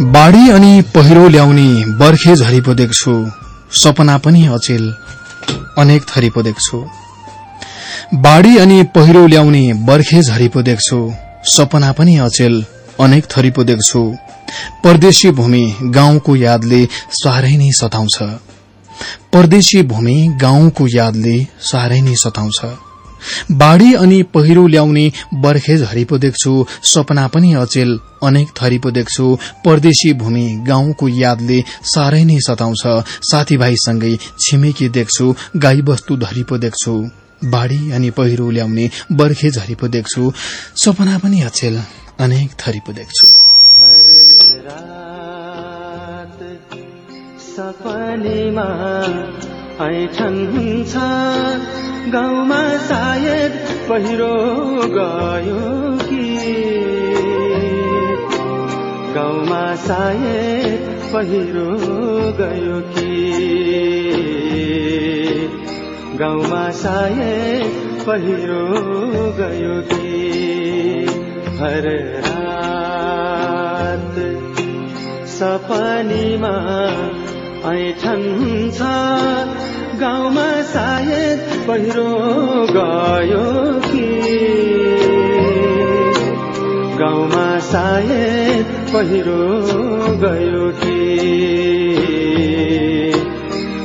बाढ़ी अनि पहिरो ल्याउने बर्खे झरी पो देख्छु सपना पनि अचेल। अनेक थरी पो देख्छु बाढ़ी अनि पहिरो ल्याउने बर्खे झरी पो देख्छु सपना पनि अचेल। अनेक थरी पो देख्छु परदेशी भूमि गाउँको यादले साह्रै नै सताउँछ। परदेशी भूमि गाउँको यादले साह्रै नै सताउँछ। बाढ़ी अनि पहिरो ल्याउने बर्खे झरी पो देख्छु सपना पनि अचेल अनेक थरी पो देख्छु। परदेशी भूमि गाउँको यादले साह्रै नै सताउँछ। साथीभाइसँगै छिमेकी देख्छु गाई बस्तु धरी पो देख्छु। बाढ़ी अनि पहिरो ल्याउने बर्खे झरी पो देख्छु सपना पनि अचेल अनेक थरी पो देख्छु सपनीमा हुन्छ गाउँमा सायद पहिरो गयो कि गाउँमा सायद पहिरो गयो कि गाउँमा सायद पहिरो गयो कि हर रात सपनीमा ऐठन गाउँमा सायद पहिरो गयो कि? गाउँमा सायद पहिरो गयो कि?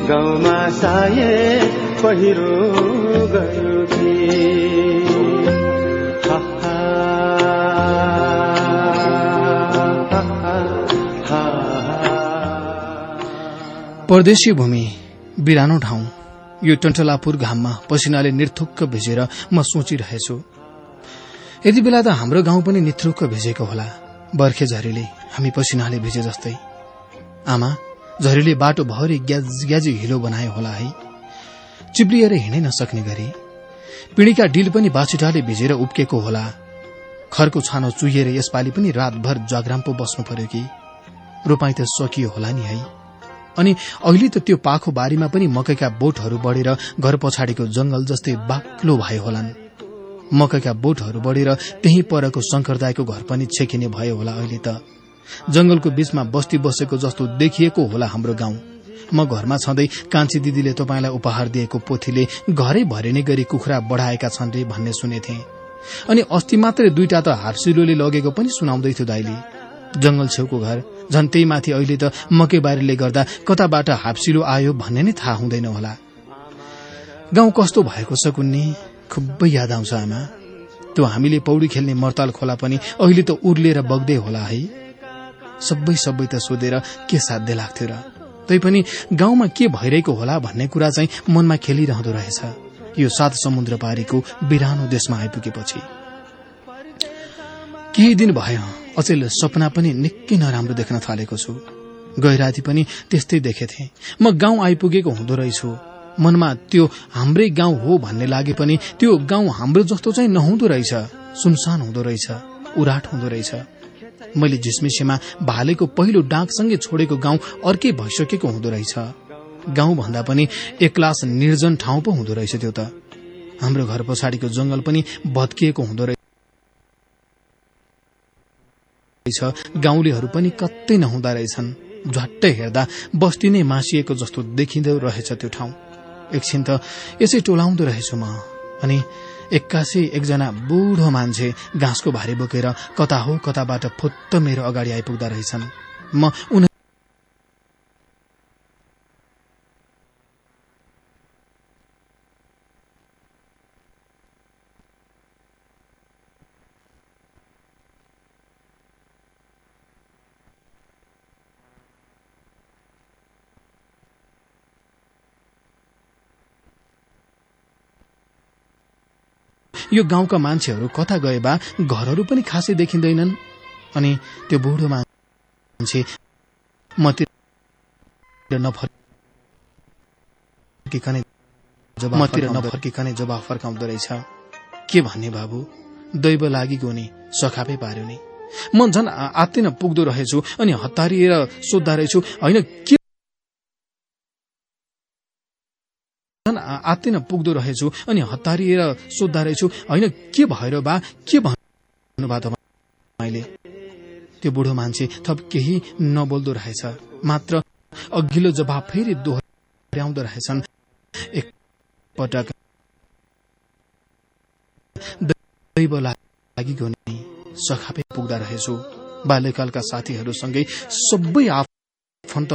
गाउँमा सायद पहिरो गयो परदेशी भूमि बिरानो ठाउँ। यो टन्टलापुर घाममा पसिनाले निर्थुक्क भिजेर म सोचिरहेछु। यति बेला त हाम्रो गाउँ पनि निथुक्क भिजेको होला। बर्खे झरीले हामी पसिनाले भिजे जस्तै। आमा झरीले बाटो भरि ग्याज ग्याजी हिलो बनायो होला है। चिप्लिएर हिँडै नसक्ने गरी पिँढीका डिल पनि बाछुटाले भिजेर उब्केको होला। खरको छानो चुहिएर यसपालि पनि रातभर जाग्राम पो बस्नु पर्यो कि? रोपाई त सकियो होला नि है। अनि अहिले त त्यो पाखो बारीमा पनि मकैका बोटहरू बढेर घर पछाडिको जंगल जस्तै बाक्लो भयो होलान्। मकैका बोटहरू बढेर त्यही परको शंकरदायको घर पनि छेकिने भयो होला अहिले त। जंगलको बीचमा बस्ती बसेको जस्तो देखिएको होला हाम्रो गाउँ। म घरमा छँदै कान्छी दिदीले तपाईँलाई उपहार दिएको पोथीले घरै भरिने गरी कुखुरा बढ़ाएका छन् रे भन्ने सुनेथे। अनि अस्ति मात्रै दुईटा त हार्सिलोले लगेको पनि सुनाउँदै थियो दाइले। जंगल छेउको घर झन् त्यही माथि अहिले त मकै बारीले गर्दा कताबाट हाप्सिलो आयो भन्ने नै थाहा हुँदैन होला। गाउँ कस्तो भएको छ कुन्नी? खुबै याद आउँछ आमा। त्यो हामीले पौडी खेल्ने मर्ताल खोला पनि अहिले त उर्लिएर बग्दै होला है। सबै सबै त सोधेर के साध्य लाग्थ्यो र। तैपनि गाउँमा के भइरहेको होला भन्ने कुरा चाहिँ मनमा खेलिरहँदो रहेछ। यो सात समुद्र पारीको बिरानो देशमा आइपुगेपछि। केही दिन भयो अचेल सपना पनि निकै नराम्रो देख्न थालेको छु। गैराती पनि त्यस्तै देखेथे। म गाउँ आइपुगेको हुँदो रहेछु। मनमा त्यो हाम्रै गाउँ हो भन्ने लागे पनि त्यो गाउँ हाम्रो जस्तो चाहिँ नहुँदो रहेछ। सुनसान हुँदो रहेछ। उराट हुँदो रहेछ। मैले झिसमिसेमा भालेको पहिलो डाकसँगै छोडेको गाउँ अर्कै भइसकेको हुँदो रहेछ। गाउँ भन्दा पनि एक्लास निर्जन ठाउँ पो हुँदो रहेछ त्यो त। हाम्रो घर पछाडिको जंगल पनि भत्किएको हुँदो रहेछ गाउँलेहरू पनि कतै नहुँदा रहेछन्। झट्टै हेर्दा बस्ती नै मासिएको जस्तो देखिँदो रहेछ त्यो ठाउँ। एकछिन त यसै टोलाउँदो रहेछु म। अनि एक्कासी एकजना बुढो मान्छे घाँसको भारी बोकेर कता हो कताबाट फुत्त मेरो अगाडि आइपुग्दा रहेछन्। म यो गाउँका मान्छेहरू कता गए बा घरहरू पनि खासै देखिँदैनन्। अनि त्यो बुढो मान्छे मतिर नफर्किकनै जवाफ मतिर नफर्किकनै जवाफ फर्काउँदो रहेछ। के भन्ने बाबु? दैव लागि गोनी सखापै पार्यो नि। म झन् आत्तिन पुग्दो रहेछु अनि हतारिएर सोद्धा रहेछु। होइन के आत्तिन पुग्दो रहेछु अनि हतारिएर सोद्धा रहेछु। होइन के भएर बा? के भन्नुभयो त्यो बुढो मान्छे थप केही नबोल्दो रहेछ। मात्र अघिल्लो जवाब फेरि दोहोऱ्याउँदो रहेछन्। एकपटक सखापै पुग्दा रहेछु। बाल्यकालका साथीहरूसँगै सबै आफन्त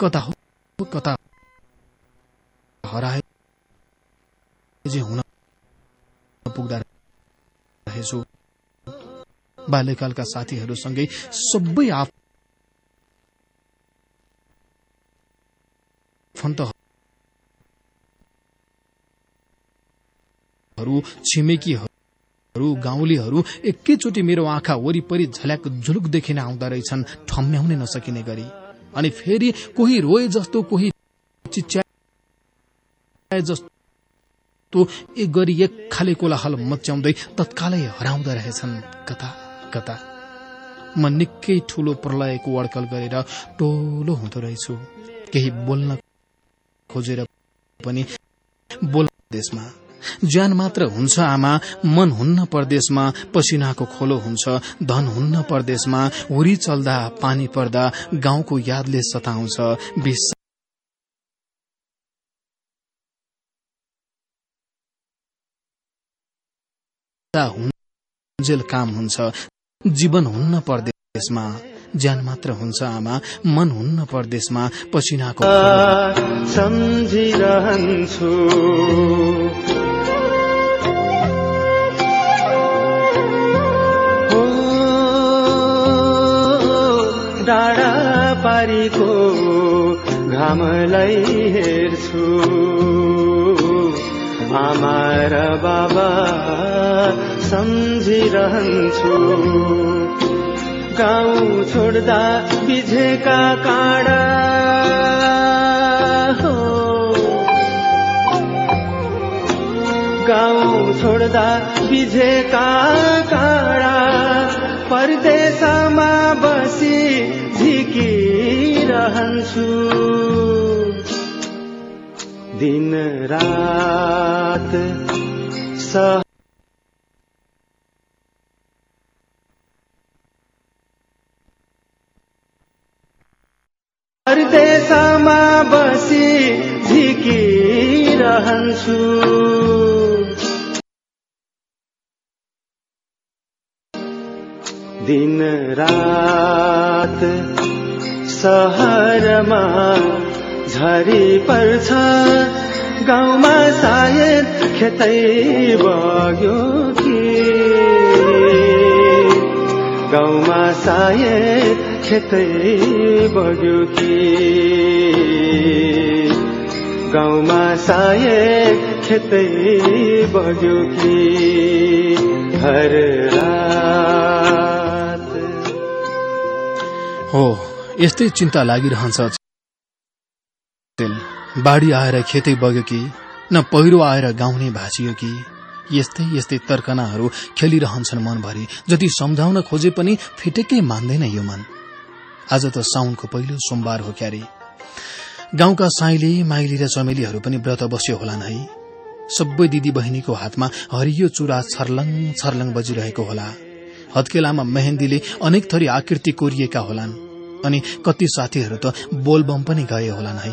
कता हो? कता हराए जे हुन पुग्दा रहेछु। बाल्यकालका साथीहरूसँगै सबै आफन्तहरू छिमेकीहरू गाउँलेहरू एकैचोटि मेरो आँखा वरिपरि झल्याक झुलुक देखिन आउँदा रहेछन्। ठम्म्याउनै नसकिने गरी। अनि फेरि कोही रोए जस्तो कोही चिच्याए जस्तो गरी एक खाले कोलाहल मच्याउँदै तत्कालै हराउँदो रहेछन्। कता कता? म निकै ठूलो प्रलयको अड्कल गरेर टोलो हुँदो रहेछु। केही बोल्न खोजेर पनि बोल देशमा। ज्यान मात्र हुन्छ आमा मन हुन्न परदेशमा पसिनाको खोलो हुन्छ धन हुन्न परदेशमा हुरी चल्दा पानी पर्दा गाउँको यादले सताउँछ काम हुन्छ जीवन हुन्न परदेशमा ज्यान मात्र हुन्छ आमा मन हुन्न परदेशमा पसिनाको सम्झिरहन्छु। डाँडा पारीको घामलाई हेर्छु। आमा र बाबा सम्झिरहन्छु। गाउँ छोड्दा बिझेका काँडा हो। गाउँ छोड्दा बिझेका काँडा परदेशमा बसी झिकिरहन्छु। दिन रात दिन रात सहरमा झरी पर्छ। गाउँमा सायद खेतै बग्यो कि? गाउँमा सायद खेतै बग्यो कि? गाउँमा सायद खेतै बग्यो कि? हर रात हो यस्तै चिन्ता लागिरहन्छ। बाढी आएर खेतै बग्यो कि न पहिरो आएर गाउने भाँचियो कि यस्तै यस्तै तर्कनाहरू खेलिरहन्छन् मनभरि। जति सम्झाउन खोजे पनि फिटेकै मान्दैन यो मन। आज त साउनको पहिलो सोमबार हो क्यारे। गाउँका साइली माइली र चमेलीहरू पनि व्रत बस्यो होलान् है। सबै दिदी बहिनीको हातमा हरियो चुरा छर्लङ छर्लङ बजिरहेको होला। हत्केलामा मेहेन्दीले अनेक थरी आकृति कोरिएका होलान्। अनि कति साथीहरू त बोलबम पनि गए होलान् है।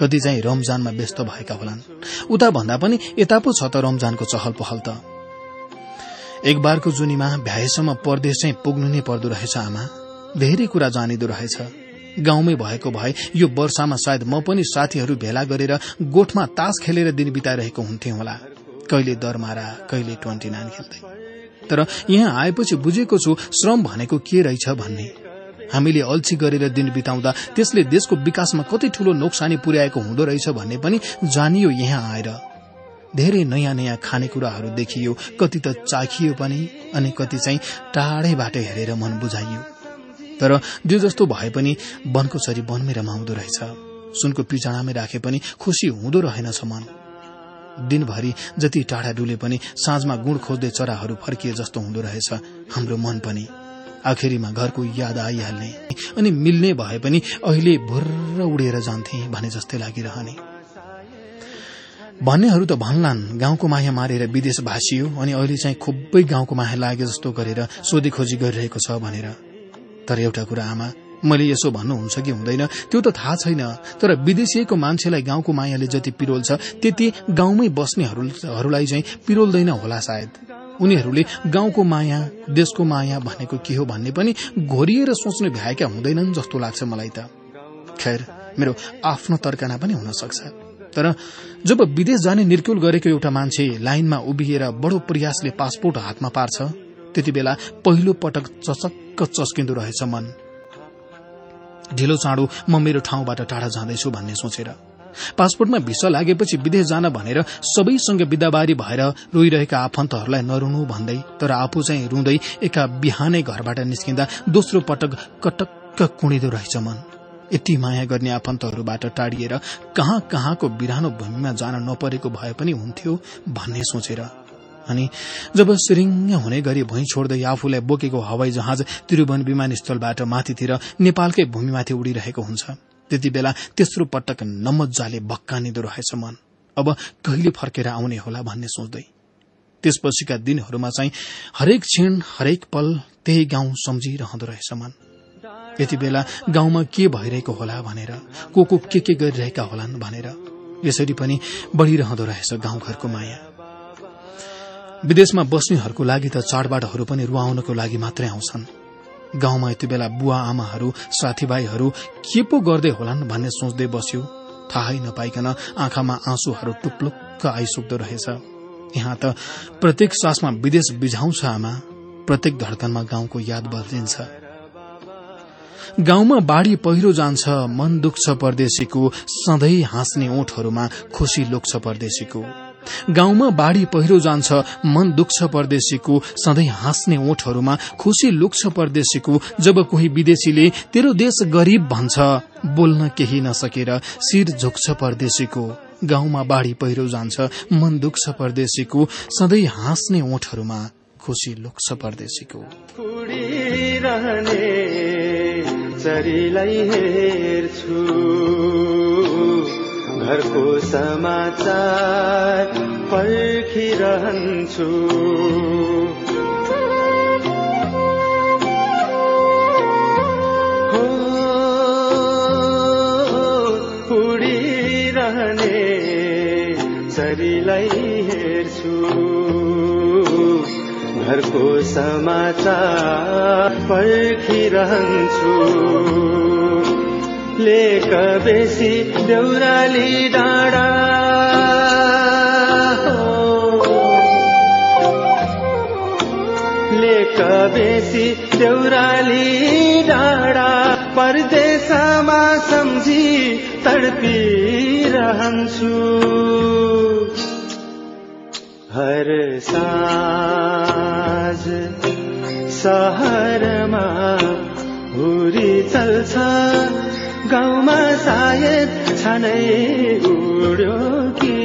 कति चाहिँ रमजानमा व्यस्त भएका होलान्। उता भन्दा पनि यता पो छ त रमजानको चहल पहल त। एक बारको जुनीमा भ्याएसम्म परदेश चाहिँ पुग्नु नै पर्दो रहेछ आमा। धेरै कुरा जानिदो रहेछ। गाउँमै भएको भए यो वर्षामा सायद म पनि साथीहरू भेला गरेर गोठमा तास खेलेर दिन बिताइरहेको हुन्थे होला। कहिले दरमारा कहिले ट्वेन्टी नाइन खेल्दै। तर यहाँ आएपछि बुझेको छु श्रम भनेको के रहेछ भन्ने। हामीले अल्छी गरेर दिन बिताउँदा त्यसले देशको विकासमा कति ठूलो नोक्सानी पुर्याएको हुँदो रहेछ भन्ने पनि जानियो यहाँ आएर। धेरै नयाँ नयाँ खानेकुराहरू देखियो कति त चाखियो पनि अनि कति चाहिँ टाढैबाट हेरेर मन बुझाइयो। तर जो जस्तो भए पनि वनको छरी वनमै रमाउँदो रहेछ। सुनको पिचाडामै राखे पनि खुसी हुँदो रहेनछ मन। दिनभरि जति टाढा डुले पनि साँझमा गुण खोज्दै चराहरू फर्किए जस्तो हुँदो रहेछ हाम्रो मन पनि। आखिरीमा घरको याद आइहाल्ने अनि मिल्ने भए पनि अहिले भुर्र उडेर जान्थे भने जस्तै लागिरहने। भन्नेहरू त भन्लान् गाउँको माया मारेर विदेश भाषियो अनि अहिले चाहिँ खुबै गाउँको माया लागे जस्तो गरेर सोधी खोजी गरिरहेको छ भनेर। तर एउटा कुरा आमा मैले यसो भन्नुहुन्छ कि हुँदैन। त्यो त थाहा छैन तर विदेशीको मान्छेलाई गाउँको मायाले जति पिरोल छ त्यति गाउँमै बस्नेहरूलाई चाहिँ पिरोल्दैन होला सायद। उनीहरूले गाउँको माया देशको माया भनेको के हो भन्ने पनि घोरिएर सोच्नु भ्याएका हुँदैनन् जस्तो लाग्छ मलाई त। खैर मेरो आफ्नो तर्कना पनि हुन सक्छ तर जब विदेश जाने निर्कुल गरेको एउटा मान्छे लाइनमा उभिएर बडो प्रयासले पासपोर्ट हातमा पार्छ त्यति बेला पहिलो पटक चचक्क चस्किँदो रहेछ मन। ढिलो चाँडो म मेरो ठाउँबाट टाढा जाँदैछु भन्ने सोचेर। पासपोर्टमा भिसा लागेपछि विदेश जान भनेर सबैसँग विदाबारी भएर रोइरहेका आफन्तहरूलाई नरुनु भन्दै तर आफू चाहिँ रुँदै एका बिहानै घरबाट निस्किँदा दोस्रो पटक कटक्क कुणिदो रहेछ मन। यति माया गर्ने आफन्तहरूबाट टाढिएर कहाँ कहाँको बिरानो भूमिमा जान नपरेको भए पनि हुन्थ्यो भन्ने सोचेर अनि जब सिरिङ्ग हुने गरी भुइँ छोड्दै आफूलाई बोकेको हवाई जहाज त्रिभुवन विमानस्थलबाट माथितिर नेपालकै भूमिमाथि उडिरहेको हुन्छ। त्यति बेला तेस्रो पटक नमजाले भक्कानिदो रहेछ मन। अब कहिले फर्केर आउने होला भन्ने सोच्दै। त्यसपछिका दिनहरूमा चाहिँ हरेक क्षण हरेक पल त्यही गाउँ सम्झिरहँदो रहेछ मन। यति बेला गाउँमा के भइरहेको होला भनेर को को के के गरिरहेका होलान् भनेर यसरी पनि बढ़िरहँदो रहेछ गाउँघरको माया। विदेशमा बस्नेहरूको लागि त चाडबाडहरू पनि रुवाउनको लागि मात्रै आउँछन्। गाउँमा यति बेला बुवा आमाहरू साथीभाइहरू के पो गर्दै होलान् भन्ने सोच्दै बस्यो। थाहै नपाइकन आँखामा आँसुहरू टुप्लुक्क आइसुक्दो रहेछ। यहाँ त प्रत्येक सासमा विदेश बिझाउँछ आमा। प्रत्येक धडकनमा गाउँको याद बदलिन्छ। गाउँमा बाढ़ी पहिरो जान्छ मन दुख्छ परदेशीको सधैँ हाँस्ने ओठहरूमा खुशी लोक्छ परदेशीको। गाउँमा बाढ़ी पहिरो जान्छ मन दुख्छ परदेशीको सधैँ हाँस्ने ओठहरूमा खुशी लुक्छ परदेशीको जब कोही विदेशीले तेरो देश गरीब भन्छ। बोल्न केही नसकेर शिर झुक्छ परदेशीको। गाउँमा बाढ़ी पहिरो जान्छ मन दुख्छ परदेशीको सधैँ हाँस्ने ओठहरूमा खुशी लुक्छ परदेशीको। हेर्छु। घरको समाचार पर्खिरहन्छु। उडिरहने चरीलाई हेर्छु। घरको समाचार पर्खिरहन्छु। लेक बेसी देउराली डाँडा। लेक बेसी देउराली डाँडा। परदेशमा सम्झी तडपिरहन्छु हर साँझ सहरमा हुरी चल्छ। गाउँमा सायद छानै उड्यो कि?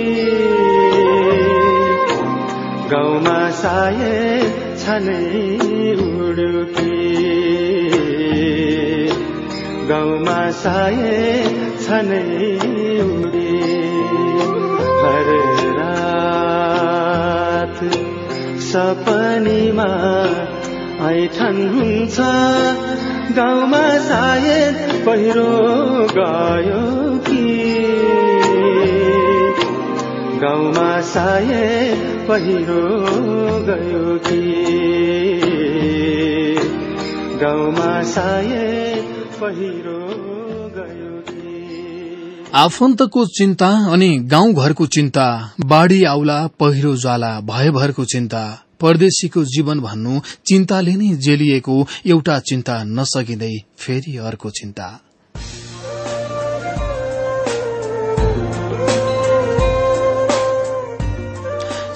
गाउँमा सायद छानै उड्यो कि? गाउँमा सायद छानै उडे हर रात सपनीमा ऐठन हुन्छ। गाउँमा सायद पहिरो गयो कि? गाउँमा सायद पहिरो गयो कि? गाउँमा सायद पहिरो आफन्तको चिन्ता अनि गाउँघरको चिन्ता बाढ़ी आउला पहिरो जाला भयभरको चिन्ता। परदेशीको जीवन भन्नु चिन्ताले नै जेलिएको एउटा चिन्ता नसकिँदै फेरि अर्को चिन्ता।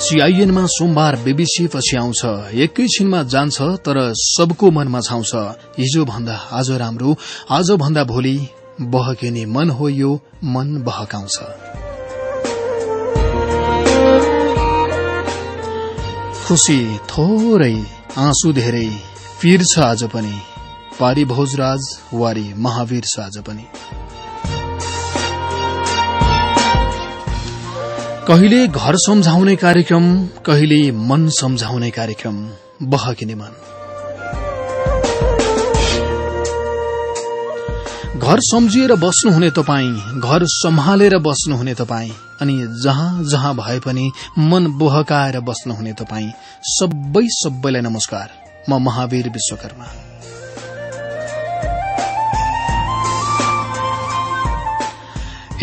सीआईएनमा सोमबार बीबीसी पछि आउँछ एकैछिनमा जान्छ तर सबको मनमा छाउँछ। हिजो भन्दा आज राम्रो आज भन्दा भोलि बहकिने मन हो यो मन बहकाउँछ। खुशी थोरै आँसु धेरै। पीर छ आज पनि। पारी भोजराज वारी महावीर छ आज पनि। कहिले घर सम्झाउने कार्यक्रम कहिले मन सम्झाउने कार्यक्रम। बहकिने मन घर सम्झिएर बस्नुहुने तपाईँ घर सम्हालेर बस्नुहुने तपाईँ अनि जहाँ जहाँ भए पनि मन बोहकाएर बस्नुहुने तपाईँ सबै सबैलाई नमस्कार। म महावीर विश्वकर्मा।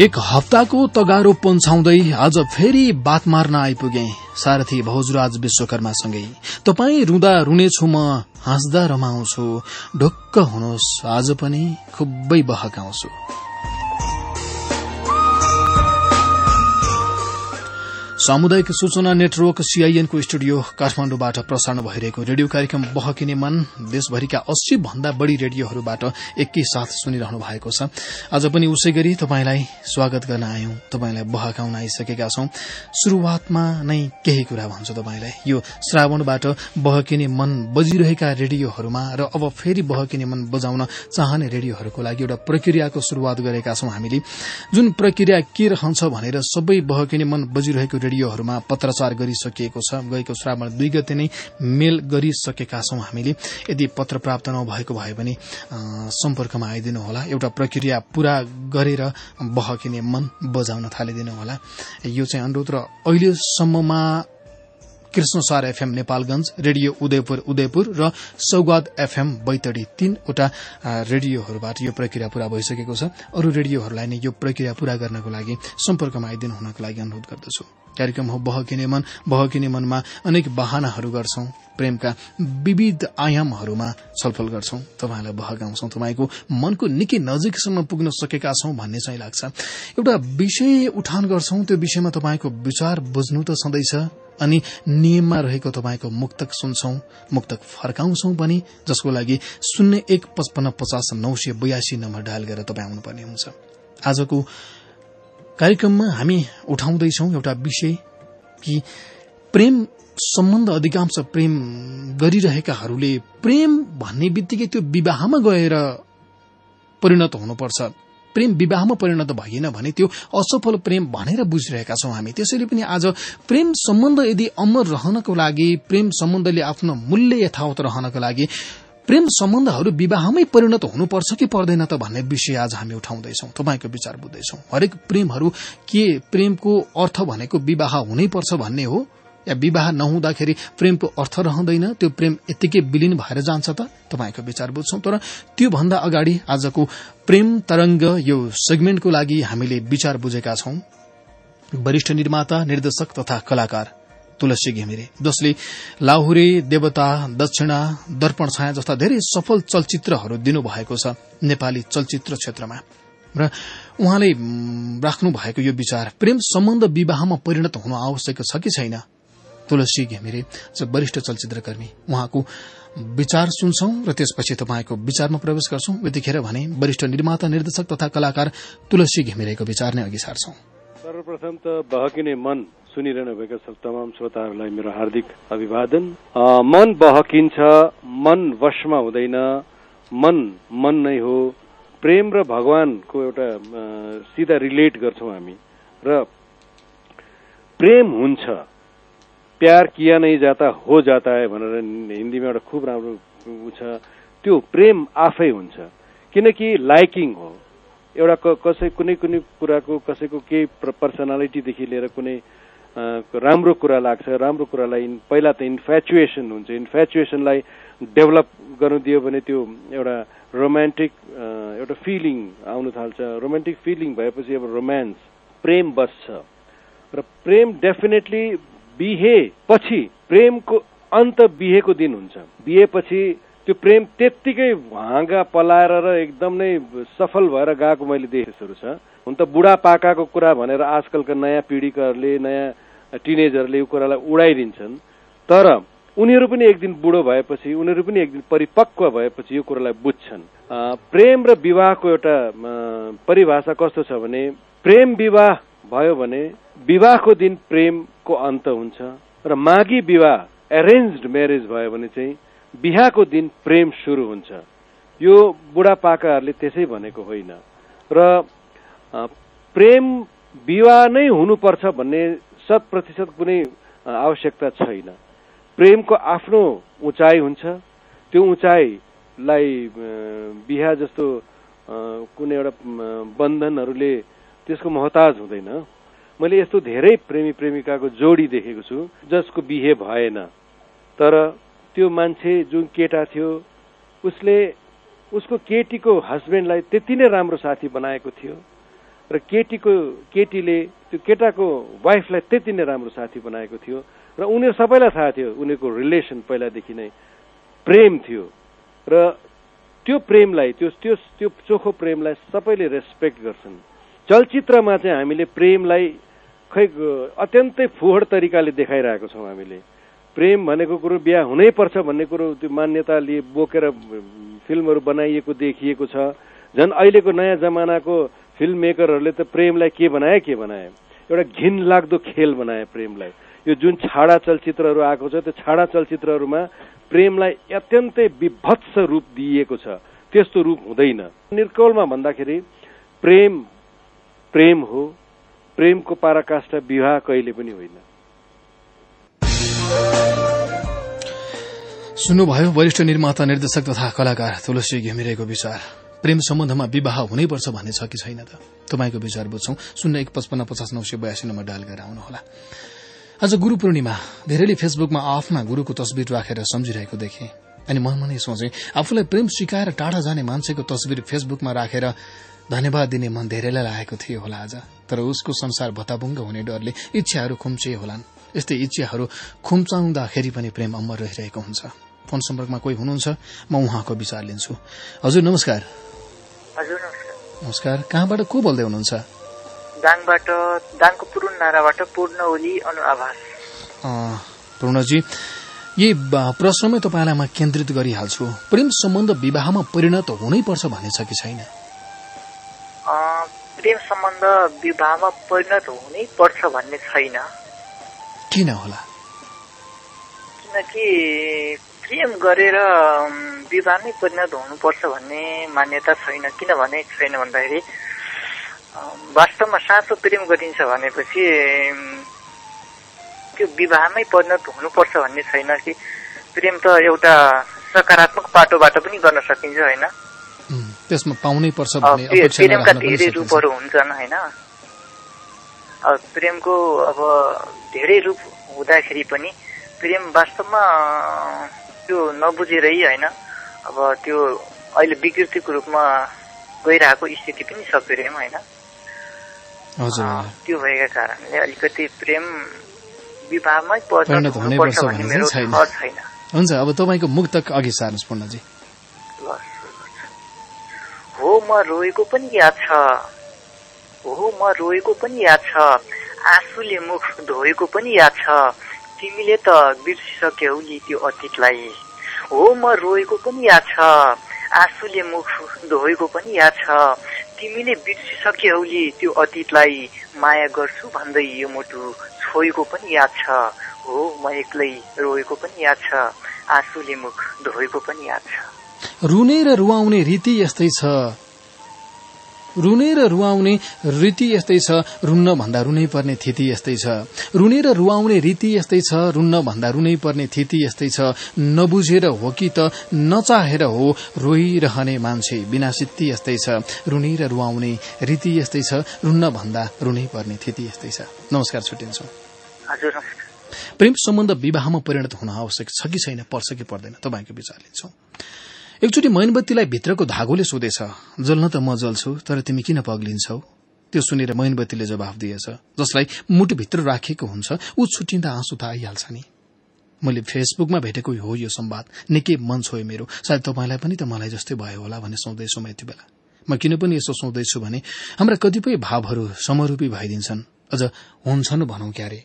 एक हप्ताको तगारो पन्छाउँदै आज फेरि बात मार्न आइपुगे। सारथी भौजराज विश्वकर्मासँगै। तपाईँ रुँदा रुनेछु म हाँस्दा रमाउँछु। ढुक्क हुनुहोस् आज पनि खुबै बहकाउँछु। सामुदायिक सूचना नेटवर्क सीआईएनको स्टुडियो काठमाण्डुबाट प्रसारण भइरहेको रेडियो कार्यक्रम बहकिने मन देशभरिका अस्सी भन्दा बढ़ी रेडियोहरूबाट एकैसाथ सुनिरहनु भएको छ। आज पनि उसै गरी तपाईँलाई स्वागत गर्न आयौं। तपाईँलाई बहकाउन आइसकेका छौं। शुरूआतमा नै केही कुरा भन्छु तपाईँलाई। यो श्रावणबाट बहकिने मन बजिरहेका रेडियोहरूमा र अब फेरि बहकिने मन बजाउन चाहने रेडियोहरूको लागि एउटा प्रक्रियाको शुरूआत गरेका छौं हामीले। जुन प्रक्रिया के रहन्छ भनेर सबै बहकिने मन बजिरहेको रेडियोहरूमा पत्रचार गरिसकिएको छ। गएको श्रावण दुई गते नै मेल गरिसकेका छौं हामीले। यदि पत्र प्राप्त नभएको भए पनि सम्पर्कमा आइदिनु होला एउटा प्रक्रिया पूरा गरेर बहकिने मन बजाउन थालिदिनु होला यो चाहिँ अनुरोध र अहिलेसम्ममा कृष्णसार एफएम नेपालगंज रेडियो उदयपुर उदयपुर र सौगात एफएम बैतडी तीनवटा रेडियोहरूबाट यो प्रक्रिया पूरा भइसकेको छ। अरू रेडियोहरूलाई नै यो प्रक्रिया पूरा गर्नको लागि सम्पर्कमा आइदिनु हुनको लागि अनुरोध गर्दछु। कार्यक्रम हो बहकिने मन बहकिने मनमा अनेक बहानाहरू गर्छौं। प्रेमका विविध आयामहरूमा छलफल गर्छौं। तपाईँलाई बहकाउँछौं तपाईँको मनको निकै नजिकसम्म पुग्न सकेका छौं भन्ने चाहिँ लाग्छ। एउटा विषय उठान गर्छौं। त्यो विषयमा तपाईँको विचार बुझ्नु त सधैँ अनि नियममा रहेको तपाईँको मुक्तक सुन्छौं मुक्तक फर्काउँछौं पनि जसको लागि शून्य एक पचपन्न पचास नौ सय बयासी नम्बर डायल गरेर तपाईँ आउनुपर्ने हुन्छ। आजको कार्यक्रममा हामी उठाउँदैछौ एउटा विषय कि प्रेम सम्बन्ध अधिकांश प्रेम गरिरहेकाहरूले प्रेम भन्ने बित्तिकै त्यो विवाहमा गएर परिणत हुनुपर्छ। प्रेम विवाहमा परिणत भइएन भने त्यो असफल प्रेम भनेर बुझिरहेका छौं हामी। त्यसैले पनि आज प्रेम सम्बन्ध यदि अमर रहनको लागि प्रेम सम्बन्धले आफ्नो मूल्य यथावत रहनको लागि प्रेम सम्बन्धहरू विवाहमै परिणत हुनुपर्छ कि पर्दैन त भन्ने विषय आज हामी उठाउँदैछौ। तपाईँको विचार बुझ्दैछौ। हरेक प्रेमहरू के प्रेमको अर्थ भनेको विवाह हुनै पर्छ भन्ने हो? या विवाह नहुँदाखेरि प्रेमको अर्थ रहँदैन? त्यो प्रेम यत्तिकै विलिन भएर जान्छ त? तपाईँको विचार बुझ्छौ। तर त्योभन्दा अगाडि आजको प्रेम तरंग यो सेगमेन्टको लागि हामीले विचार बुझेका छौं। वरिष्ठ निर्माता निर्देशक तथा कलाकार। तुलसी घिमिरे। जसले लाहुरे देवता दक्षिणा दर्पण छाया जस्ता धेरै सफल चलचित्रहरू दिनुभएको छ नेपाली चलचित्र क्षेत्रमा। र उहाँले राख्नु भएको यो विचार प्रेम सम्बन्ध विवाहमा परिणत हुनु आवश्यक छ कि छैन? तुलसी घिमिरे वरिष्ठ चलचित्रकर्मी। उहाँको विचार सुन्छौं र त्यसपछि तपाईँको विचारमा प्रवेश गर्छौं। यतिखेर भने वरिष्ठ निर्माता निर्देशक तथा कलाकार तुलसी घिमिरेको विचार नै अघि सार्छौं। सर्वप्रथम त बहकिने मन सुनिरहनु भएका तमाम श्रोताहरूलाई मेरो हार्दिक अभिवादन। मन बहकिन्छ मन वशमा हुँदैन मन मन नै हो। प्रेम र भगवानको एउटा सिधा रिलेट गर्छौँ हामी। र प्रेम हुन्छ। प्यार किया नै जाता हो जाता है भनेर हिन्दीमा एउटा खुब राम्रो छ। त्यो प्रेम आफै हुन्छ। किनकि लाइकिङ हो। एउटा कसै कुनै कुनै कुराको कसैको केही पर्सनालिटीदेखि लिएर कुनै राम्रो कुरा लाग्छ राम्रो कुरालाई पहिला त इन्फ्याचुएसन हुन्छ। इन्फ्याचुएसनलाई डेभलप गर्नु दियो भने त्यो एउटा रोमान्टिक एउटा फिलिङ आउनु थाल्छ। रोमान्टिक फिलिङ भएपछि अब रोमान्स प्रेम बस्छ। र प्रेम डेफिनेटली बिहे पछि प्रेमको अन्त बिहेको दिन हुन्छ। बिहेपछि त्यो प्रेम त्यत्तिकै हाँगा पलाएर र एकदम नै सफल भएर गएको मैले देखेसहरू छ। हुन त बुढापाकाको कुरा भनेर आजकलका नयाँ पिँढीकाहरूले नयाँ टिनेजहरूले यो कुरालाई उडाइदिन्छन्। तर उनीहरू पनि एक दिन बुढो भएपछि उनीहरू पनि एक दिन परिपक्व भएपछि यो कुरालाई बुझ्छन्। प्रेम र विवाहको एउटा परिभाषा कस्तो छ भने प्रेम विवाह भयो भने विवाहको दिन प्रेमको अन्त हुन्छ। र माघी विवाह एरेन्ज म्यारेज भयो भने चाहिँ बिहाको दिन प्रेम सुरु हुन्छ। यो बुढापाकाहरूले त्यसै भनेको होइन। र प्रेम विवाह नै हुनुपर्छ भन्ने शत प्रतिशत कुनै आवश्यकता छैन। प्रेमको आफ्नो उचाइ हुन्छ। त्यो उचाइलाई बिहा जस्तो कुनै एउटा बन्धनहरूले त्यसको मोहताज हुँदैन। मैले यस्तो धेरै प्रेमी प्रेमिकाको जोडी देखेको छु जसको बिहे भएन। तर त्यो मान्छे जुन केटा थियो उसले उसको केटीको हस्बेन्डलाई त्यति नै राम्रो साथी बनाएको थियो र केटीको केटीले त्यो केटाको वाइफलाई त्यति नै राम्रो साथी बनाएको थियो र उनीहरू सबैलाई थाहा थियो उनीहरूको रिलेसन पहिलादेखि नै प्रेम थियो र त्यो प्रेमलाई त्यो त्यो त्यो चोखो प्रेमलाई सबैले रेस्पेक्ट गर्छन्। चलचित्रमा चाहिँ हामीले प्रेमलाई खै अत्यन्तै फोहोर तरिकाले देखाइरहेको छौँ हामीले। प्रेम भनेको कुरो बिहा हुनैपर्छ भन्ने कुरो त्यो मान्यता लिए बोकेर फिल्महरू बनाइएको देखिएको छ। झन् अहिलेको नयाँ जमानाको फिल्म मेकरहरूले त प्रेमलाई के बनाए के बनाए एउटा घिन लाग्दो खेल बनाए प्रेमलाई। यो जुन छाडा चलचित्रहरू आएको छ त्यो छाडा चलचित्रहरूमा प्रेमलाई अत्यन्तै विभत्स रूप दिइएको छ। त्यस्तो रूप हुँदैन। निर्कौलमा भन्दाखेरि प्रेम प्रेम हो। प्रेमको पराकाष्ठा विवाह कहिले पनि होइन। सुन्नुभयो वरिष्ठ निर्माता निर्देशक तथा कलाकार तुलसी घिमिरेको विचार। प्रेम सम्बन्धमा विवाह हुनैपर्छ भन्ने छ कि छैन त? तपाईँको विचार बुझ्छौं। शून्य एक पचपन्न पचास नौ सय बयासी नम्बर डायल गरेर आउनुहोला। आज गुरू पूर्णिमा। धेरैले फेसबुकमा आफ्ना गुरूको तस्विर राखेर सम्झिरहेको देखे। अनि मनमा नै सोचे आफूलाई प्रेम सिकाएर टाढा जाने मान्छेको तस्विर फेसबुकमा राखेर धन्यवाद दिने मन धेरैलाई लागेको थियो होला आज। तर उसको संसार भताभुङ्ग हुने डरले इच्छाहरू खुम्चिए होलान्। यस्तै इच्छाहरू खुम्चाउँदाखेरि पनि प्रेम अमर रहिरहेको हुन्छ। फोन सम्पर्कमा कोही हुनुहुन्छ? म उहाँको विचार लिन्छु। हजुर नमस्कार। नमस्कार। कहाँबाट को बोल्दै हुनुहुन्छ? दाङबाट दाङको नाराबाट पूर्ण ओली अनु आभास अँ, पूर्णजी यही ब- प्रश्नमै तपाईँलाई म केन्द्रित गरिहाल्छु। प्रेम सम्बन्ध विवाहमा परिणत हुनैपर्छ भन्ने छ कि छैन? प्रेम सम्बन्ध विवाहमा परिणत हुनै पर्छ भन्ने छैन। किन होला? किनकि प्रेम गरेर अम, विवाहमै परिणत हुनुपर्छ भन्ने मान्यता छैन। किनभने छैन भन्दाखेरि वास्तवमा साँचो प्रेम गरिन्छ भनेपछि त्यो विवाहमै परिणत हुनुपर्छ भन्ने छैन कि प्रेम त एउटा सकारात्मक पाटोबाट पनि गर्न सकिन्छ होइन? त्यसमा पाउनै पर्छ प्रेमका धेरै। रूपहरू हुन्छन् होइन? प्रेमको अब धेरै रूप हुँदाखेरि पनि प्रेम वास्तवमा त्यो नबुझेरै होइन। अब त्यो अहिले विकृतिको रूपमा गइरहेको स्थिति पनि छ प्रेम होइन। त्यो भएका कारणले अलिकति प्रेम विवाहमै परिणत हुनुपर्छ भन्ने मेरो छैन। हुन्छ अब तपाईँको मुक्तक अघि सार्नुहोस् पूर्णजी। हो म रोएको पनि याद छ। हो म रोएको पनि याद छ। आँसुले मुख धोएको पनि याद छ। तिमीले त बिर्सिसक्यौ नि त्यो अतीतलाई। हो म रोएको पनि याद छ। आँसुले मुख धोएको पनि याद छ। तिमीले बिर्सिसक्यौ नि त्यो अतीतलाई। माया गर्छु भन्दै यो मुटु छोएको पनि याद छ। हो म एक्लै रोएको पनि याद छ। आँसुले मुख धोएको पनि याद छ। रुने र रुवाउने रीति यस्तै छ। रुने र रुवाउने रीति यस्तै छ रुन्न भन्दा रुनै पर्ने थिति यस्तै छ। रुने र रुवाउने रीति यस्तै छ रुन्न भन्दा रुनै पर्ने थिति यस्तै छ। नबुझेर हो कि त नचाहेर हो रोइरहने मान्छे बिना यस्तै छ। रुने र रुवाउने रीति यस्तै छ रुन्न भन्दा रुनै पर्ने थिति यस्तै छ। नमस्कार छुट्टिन्छौ। प्रेम सम्बन्ध विवाहमा परिणत हुन आवश्यक छ कि छैन पर्छ कि पर्दैन तपाईँको विचार लिन्छौ। एकचोटि मैनबत्तीलाई भित्रको धागोले सोधेछ जल्न त म जल्छु तर तिमी किन पग्लिन्छौ? त्यो सुनेर मैनबत्तीले जवाफ दिएछ जसलाई मुटुभित्र राखिएको हुन्छ ऊ छुट्टिँदा आँसु त आइहाल्छ नि। मैले फेसबुकमा भेटेको हो यो संवाद निकै मन छोयो मेरो। सायद तपाईँलाई पनि त मलाई जस्तै भयो होला भन्ने सोच्दैछु म यति बेला। म किन पनि यसो सोच्दैछु भने हाम्रा कतिपय भावहरू समरूपी भइदिन्छन्। अझ हुन्छन् भनौं क्यारे।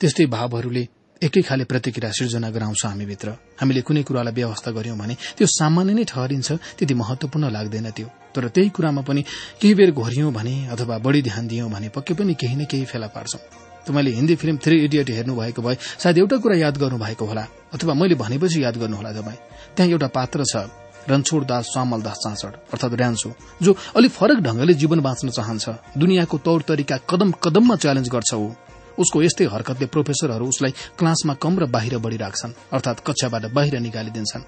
त्यस्तै भावहरूले एकै खाले प्रतिक्रिया सिर्जना गराउँछ हामीभित्र। हामीले कुनै कुरालाई व्यवस्था गर्यौं भने त्यो सामान्य नै ठहरिन्छ त्यति महत्वपूर्ण लाग्दैन त्यो। तर त्यही कुरामा पनि केही बेर घोरियौं भने अथवा बढ़ी ध्यान दियौं भने पक्कै पनि केही न केही फेला पार्छौं। तपाईँले हिन्दी फिल्म थ्री इडियट हेर्नु भएको भए सायद एउटा कुरा याद गर्नु भएको होला अथवा मैले भनेपछि याद गर्नुहोला तपाईँ। त्यहाँ एउटा पात्र छ रणछोड दास स्वामल दास चाँचड अर्थात ऱ्यान्सो जो अलिक फरक ढंगले जीवन बाँच्न चाहन्छ। दुनियाँको तौर तरिका कदम कदममा च्यालेन्ज गर्छ ऊ। उसको यस्तै हरकतले प्रोफेसरहरू उसलाई क्लासमा कम र बाहिर बढी राख्छन् अर्थात कक्षाबाट बाहिर निकालिदिन्छन्।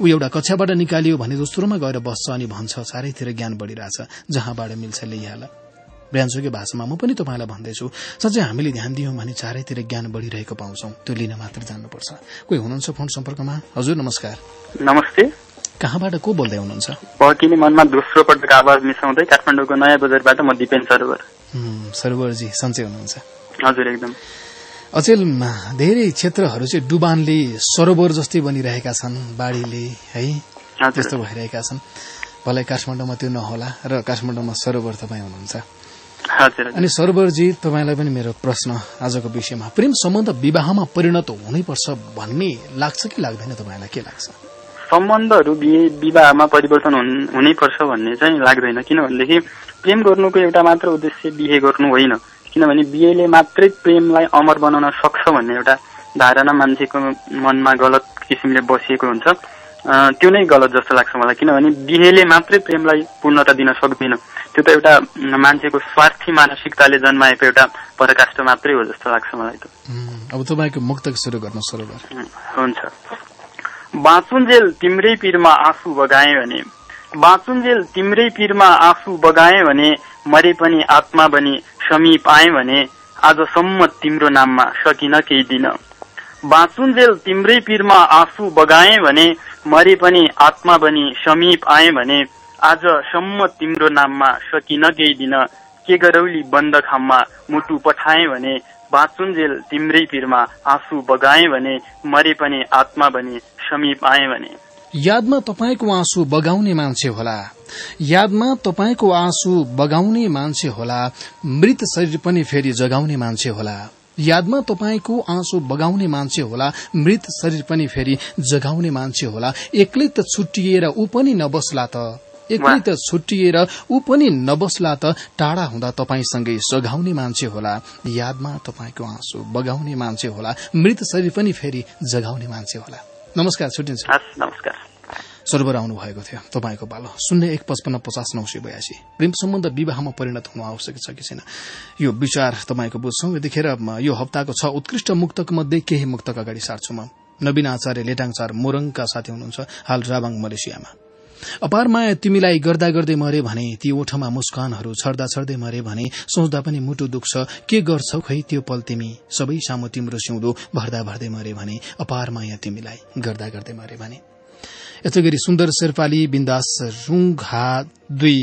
ऊ एउटा कक्षाबाट निकालियो भने दोस्रोमा गएर बस्छ अनि भन्छ चारैतिर ज्ञान बढ़िरहेछ जहाँबाट मिल्छ ल्याइहाल। ब्यान्सोकै भाषामा म पनि तपाईँलाई भन्दैछु साँच्चै हामीले ध्यान दियौँ भने चारैतिर ज्ञान बढ़िरहेको पाउँछौ त्यो लिन मात्र जान्नुपर्छ कोही हुनुहुन्छ फोन सम्पर्कमा? हजुर नमस्कार। नमस्ते। कहाँबाट को बोल्दै हुनुहुन्छ? मनमा दोस्रो पटक आवाज मिसाउँदै काठमाडौँको नयाँ बजारबाट म दिपेन सरोवर। सरोवरजी सन्चै हुनुहुन्छ। हजुर एकदम। अचेलमा धेरै क्षेत्रहरू चाहिँ डुबानले सरोवर जस्तै बनिरहेका छन् बाढ़ीले है त्यस्तो भइरहेका छन्। भलै काठमाडौँमा त्यो नहोला र काठमाडौँमा सरोवर तपाईँ हुनुहुन्छ। अनि सरोवरजी तपाईँलाई पनि मेरो प्रश्न आजको विषयमा प्रेम सम्बन्ध विवाहमा परिणत हुनैपर्छ भन्ने लाग्छ कि लाग्दैन? तपाईँलाई के लाग्छ? सम्बन्धहरू विवाहमा परिवर्तन हुन- हुनैपर्छ भन्ने चाहिँ लाग्दैन। किनभनेदेखि प्रेम गर्नुको एउटा मात्र उद्देश्य बिहे गर्नु होइन। किनभने बिहेले मात्रै प्रेमलाई अमर बनाउन सक्छ भन्ने एउटा धारणा मान्छेको मनमा गलत किसिमले बसिएको हुन्छ। त्यो नै गलत जस्तो लाग्छ मलाई किनभने बिहेले मात्रै प्रेमलाई पूर्णता दिन सक्दैन। त्यो त एउटा मान्छेको स्वार्थी मानसिकताले जन्माएको एउटा पराकाष्ठ मात्रै हो जस्तो लाग्छ मलाई त। अब तपाईँको मुक्तक सुरु गर्नु हुन्छ। बाँचुन्जेल तिम्रै पिरमा आँसु बगाए भने बाँचुन्जेल तिम्रै पिरमा आँसु बगाए भने मरे पनि आत्मा बनी समीप आए भने आजसम्म तिम्रो नाममा सकिन केही दिन। बाँचुन्जेल तिम्रै पिरमा आँसु बगाए भने मरे पनि आत्मा बनी समीप आए भने आजसम्म तिम्रो नाममा सकिन केही दिन। के गरौली बन्द खाममा मुटु पठाए भने बाँचुन्जेल तिम्रै पिरमा आँसु बगाए भने मरे पनि आत्मा बनी समीप आए भने। यादमा तपाईँको आँसु बगाउने मान्छे होला। यादमा तपाईँको आँसु बगाउने मान्छे होला। मृत शरीर पनि फेरि जगाउने मान्छे होला। यादमा तपाईँको आँसु बगाउने मान्छे होला। मृत शरीर पनि फेरि जगाउने मान्छे होला। एक्लै त छुट्टिएर ऊ पनि नबस्ला त। एक्लै त छुट्टिएर ऊ पनि नबस्ला त। टाढा हुँदा तपाईँसँगै सघाउने मान्छे होला। यादमा तपाईँको आँसु बगाउने मान्छे होला। मृत शरीर पनि फेरि जगाउने मान्छे होला। नमस्कार छुट्टिन्छ नमस्कार। सर्भर आउनु भएको थियो तपाईँको पालो शून्य एक पचपन्न पचास नौ सय बयासी। प्रेम सम्बन्ध विवाहमा परिणत हुनु आवश्यक छ कि छैन? यो विचार तपाईँको बुझ्छौ। यतिखेर यो हप्ताको छ उत्कृष्ट मुक्तक मध्ये केही मुक्तक अगाडि सार्छु म। नवीन आचार्य लेटाङचार मोरङका साथी हुनुहुन्छ। हाल राबाङ मलेसियामा। अपार माया तिमीलाई गर्दा गर्दै मरे भने ती ओठमा मुस्कानहरू छड्दा छड्दै मरे भने सोच्दा पनि मुटु दुख्छ के गर्छौ खै त्यो पल तिमी? सबै सामु तिम्रो सिउँदो भर्दा भर्दै मरे भने अपार माया तिमीलाई गर्दा गर्दै मरे भने। यसै गरी सुन्दर शेर्पाली बिन्दास रुङघा दुई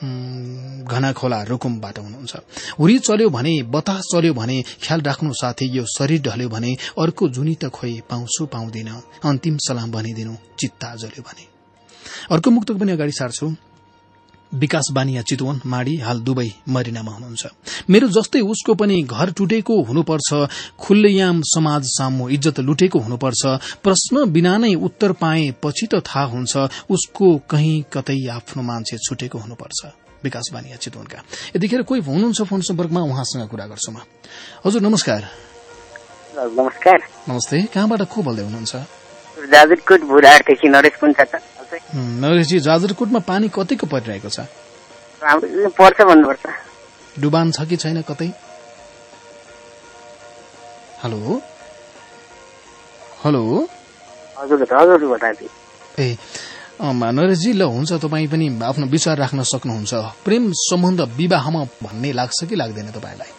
घना खोला रुकुमबाट हुनुहुन्छ। हुरी चल्यो भने बतास चल्यो भने ख्याल राख्नु साथी यो शरीर ढल्यो भने अर्को जुनी त खोइ पाउँछु पाउँदिन। अन्तिम सलाम भनिदिनु चित्ता जल्यो भने। अर्को मुक्तक पनि अगाडि सार्छु। विकास बानिया चितवन माडी हाल दुवै मरिनामा हुनुहुन्छ। मेरो जस्तै उसको पनि घर टुटेको हुनुपर्छ खुल्लेयाम समाज सामु इज्जत लुटेको हुनुपर्छ प्रश्न बिना नै उत्तर पाए पछि त थाहा हुन्छ उसको कहीँ कतै आफ्नो मान्छे छुटेको हुनुपर्छ। विकास बानिया चितवनका। यतिखेर कोही हुनुहुन्छ फोन सम्पर्कमा उहाँसँग कुरा गर्छु म। हजुर नमस्कार। नमस्कार। नमस्ते कहाँबाट को बोल्दै हुनुहुन्छ? नरेशजी जाजरकोटमा पानी कतिको परिरहेको छ? पर्छ भन्नुपर्छ। डुबान छ कि छैन कतै? हेलो? हेलो? हजुर हजुर बताएको ए नरेशजी ल हुन्छ तपाईँ पनि आफ्नो विचार राख्न सक्नुहुन्छ। प्रेम सम्बन्ध विवाहमा भन्ने लाग्छ कि लाग्दैन तपाईँलाई?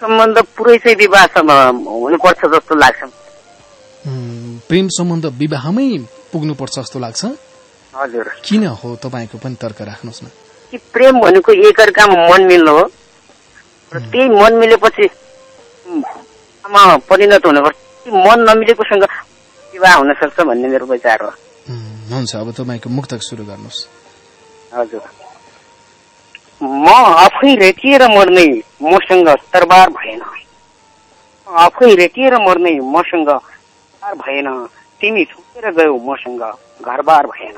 सम्बन्ध पुरै चाहिँ विवाहसम्म हुनुपर्छ जस्तो लाग्छ। प्रेम सम्बन्ध विवाहमै पुग्नुपर्छ जस्तो लाग्छ? हजुर। किन हो तपाईँको पनि तर्क राख्नुहोस् न। कि प्रेम भनेको एकअर्कामा मन मिल्नु हो। र त्यही मन मिलेपछि परिणत हुनुपर्छ। मन नमिलेकोसँग विवाह हुन सक्छ भन्ने मेरो विचार हो। हुन्छ। अब तपाईँको मुक्तक सुरु गर्नुहोस्। हजुर। म आफै रेटिएर मर्ने मसँग तरबार भएन। आफै रेटिएर मर्ने मसँग भएन। तिमी छुटेर गयौ मसँग घरबार भएन।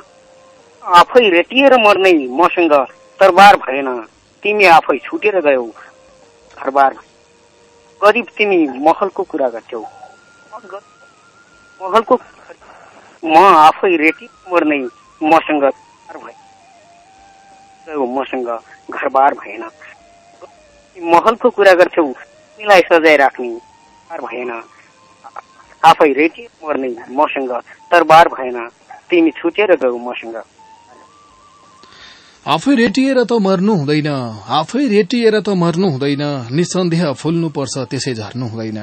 आफै रेटिएर मर्ने मसँग तरबार भएन। तिमी आफै छुटेर गयौ घरबार। गरिब तिमी महलको कुरा गर्थ्यौ। महलको म आफै रेटी मर्ने मसँग मसँग घरबार भएन। महलको कुरा गर्थ्यौ। तिमीलाई सजाय राख्ने भएन। आफै रेटी मर्ने मसँग तरबार भएन तिमी छुटेर गयौ मसँग आफै रेटिएर त मर्नु हुँदैन। आफै रेटिएर त मर्नु हुँदैन। निसन्देह फुल्नु पर्छ त्यसै झर्नु हुँदैन।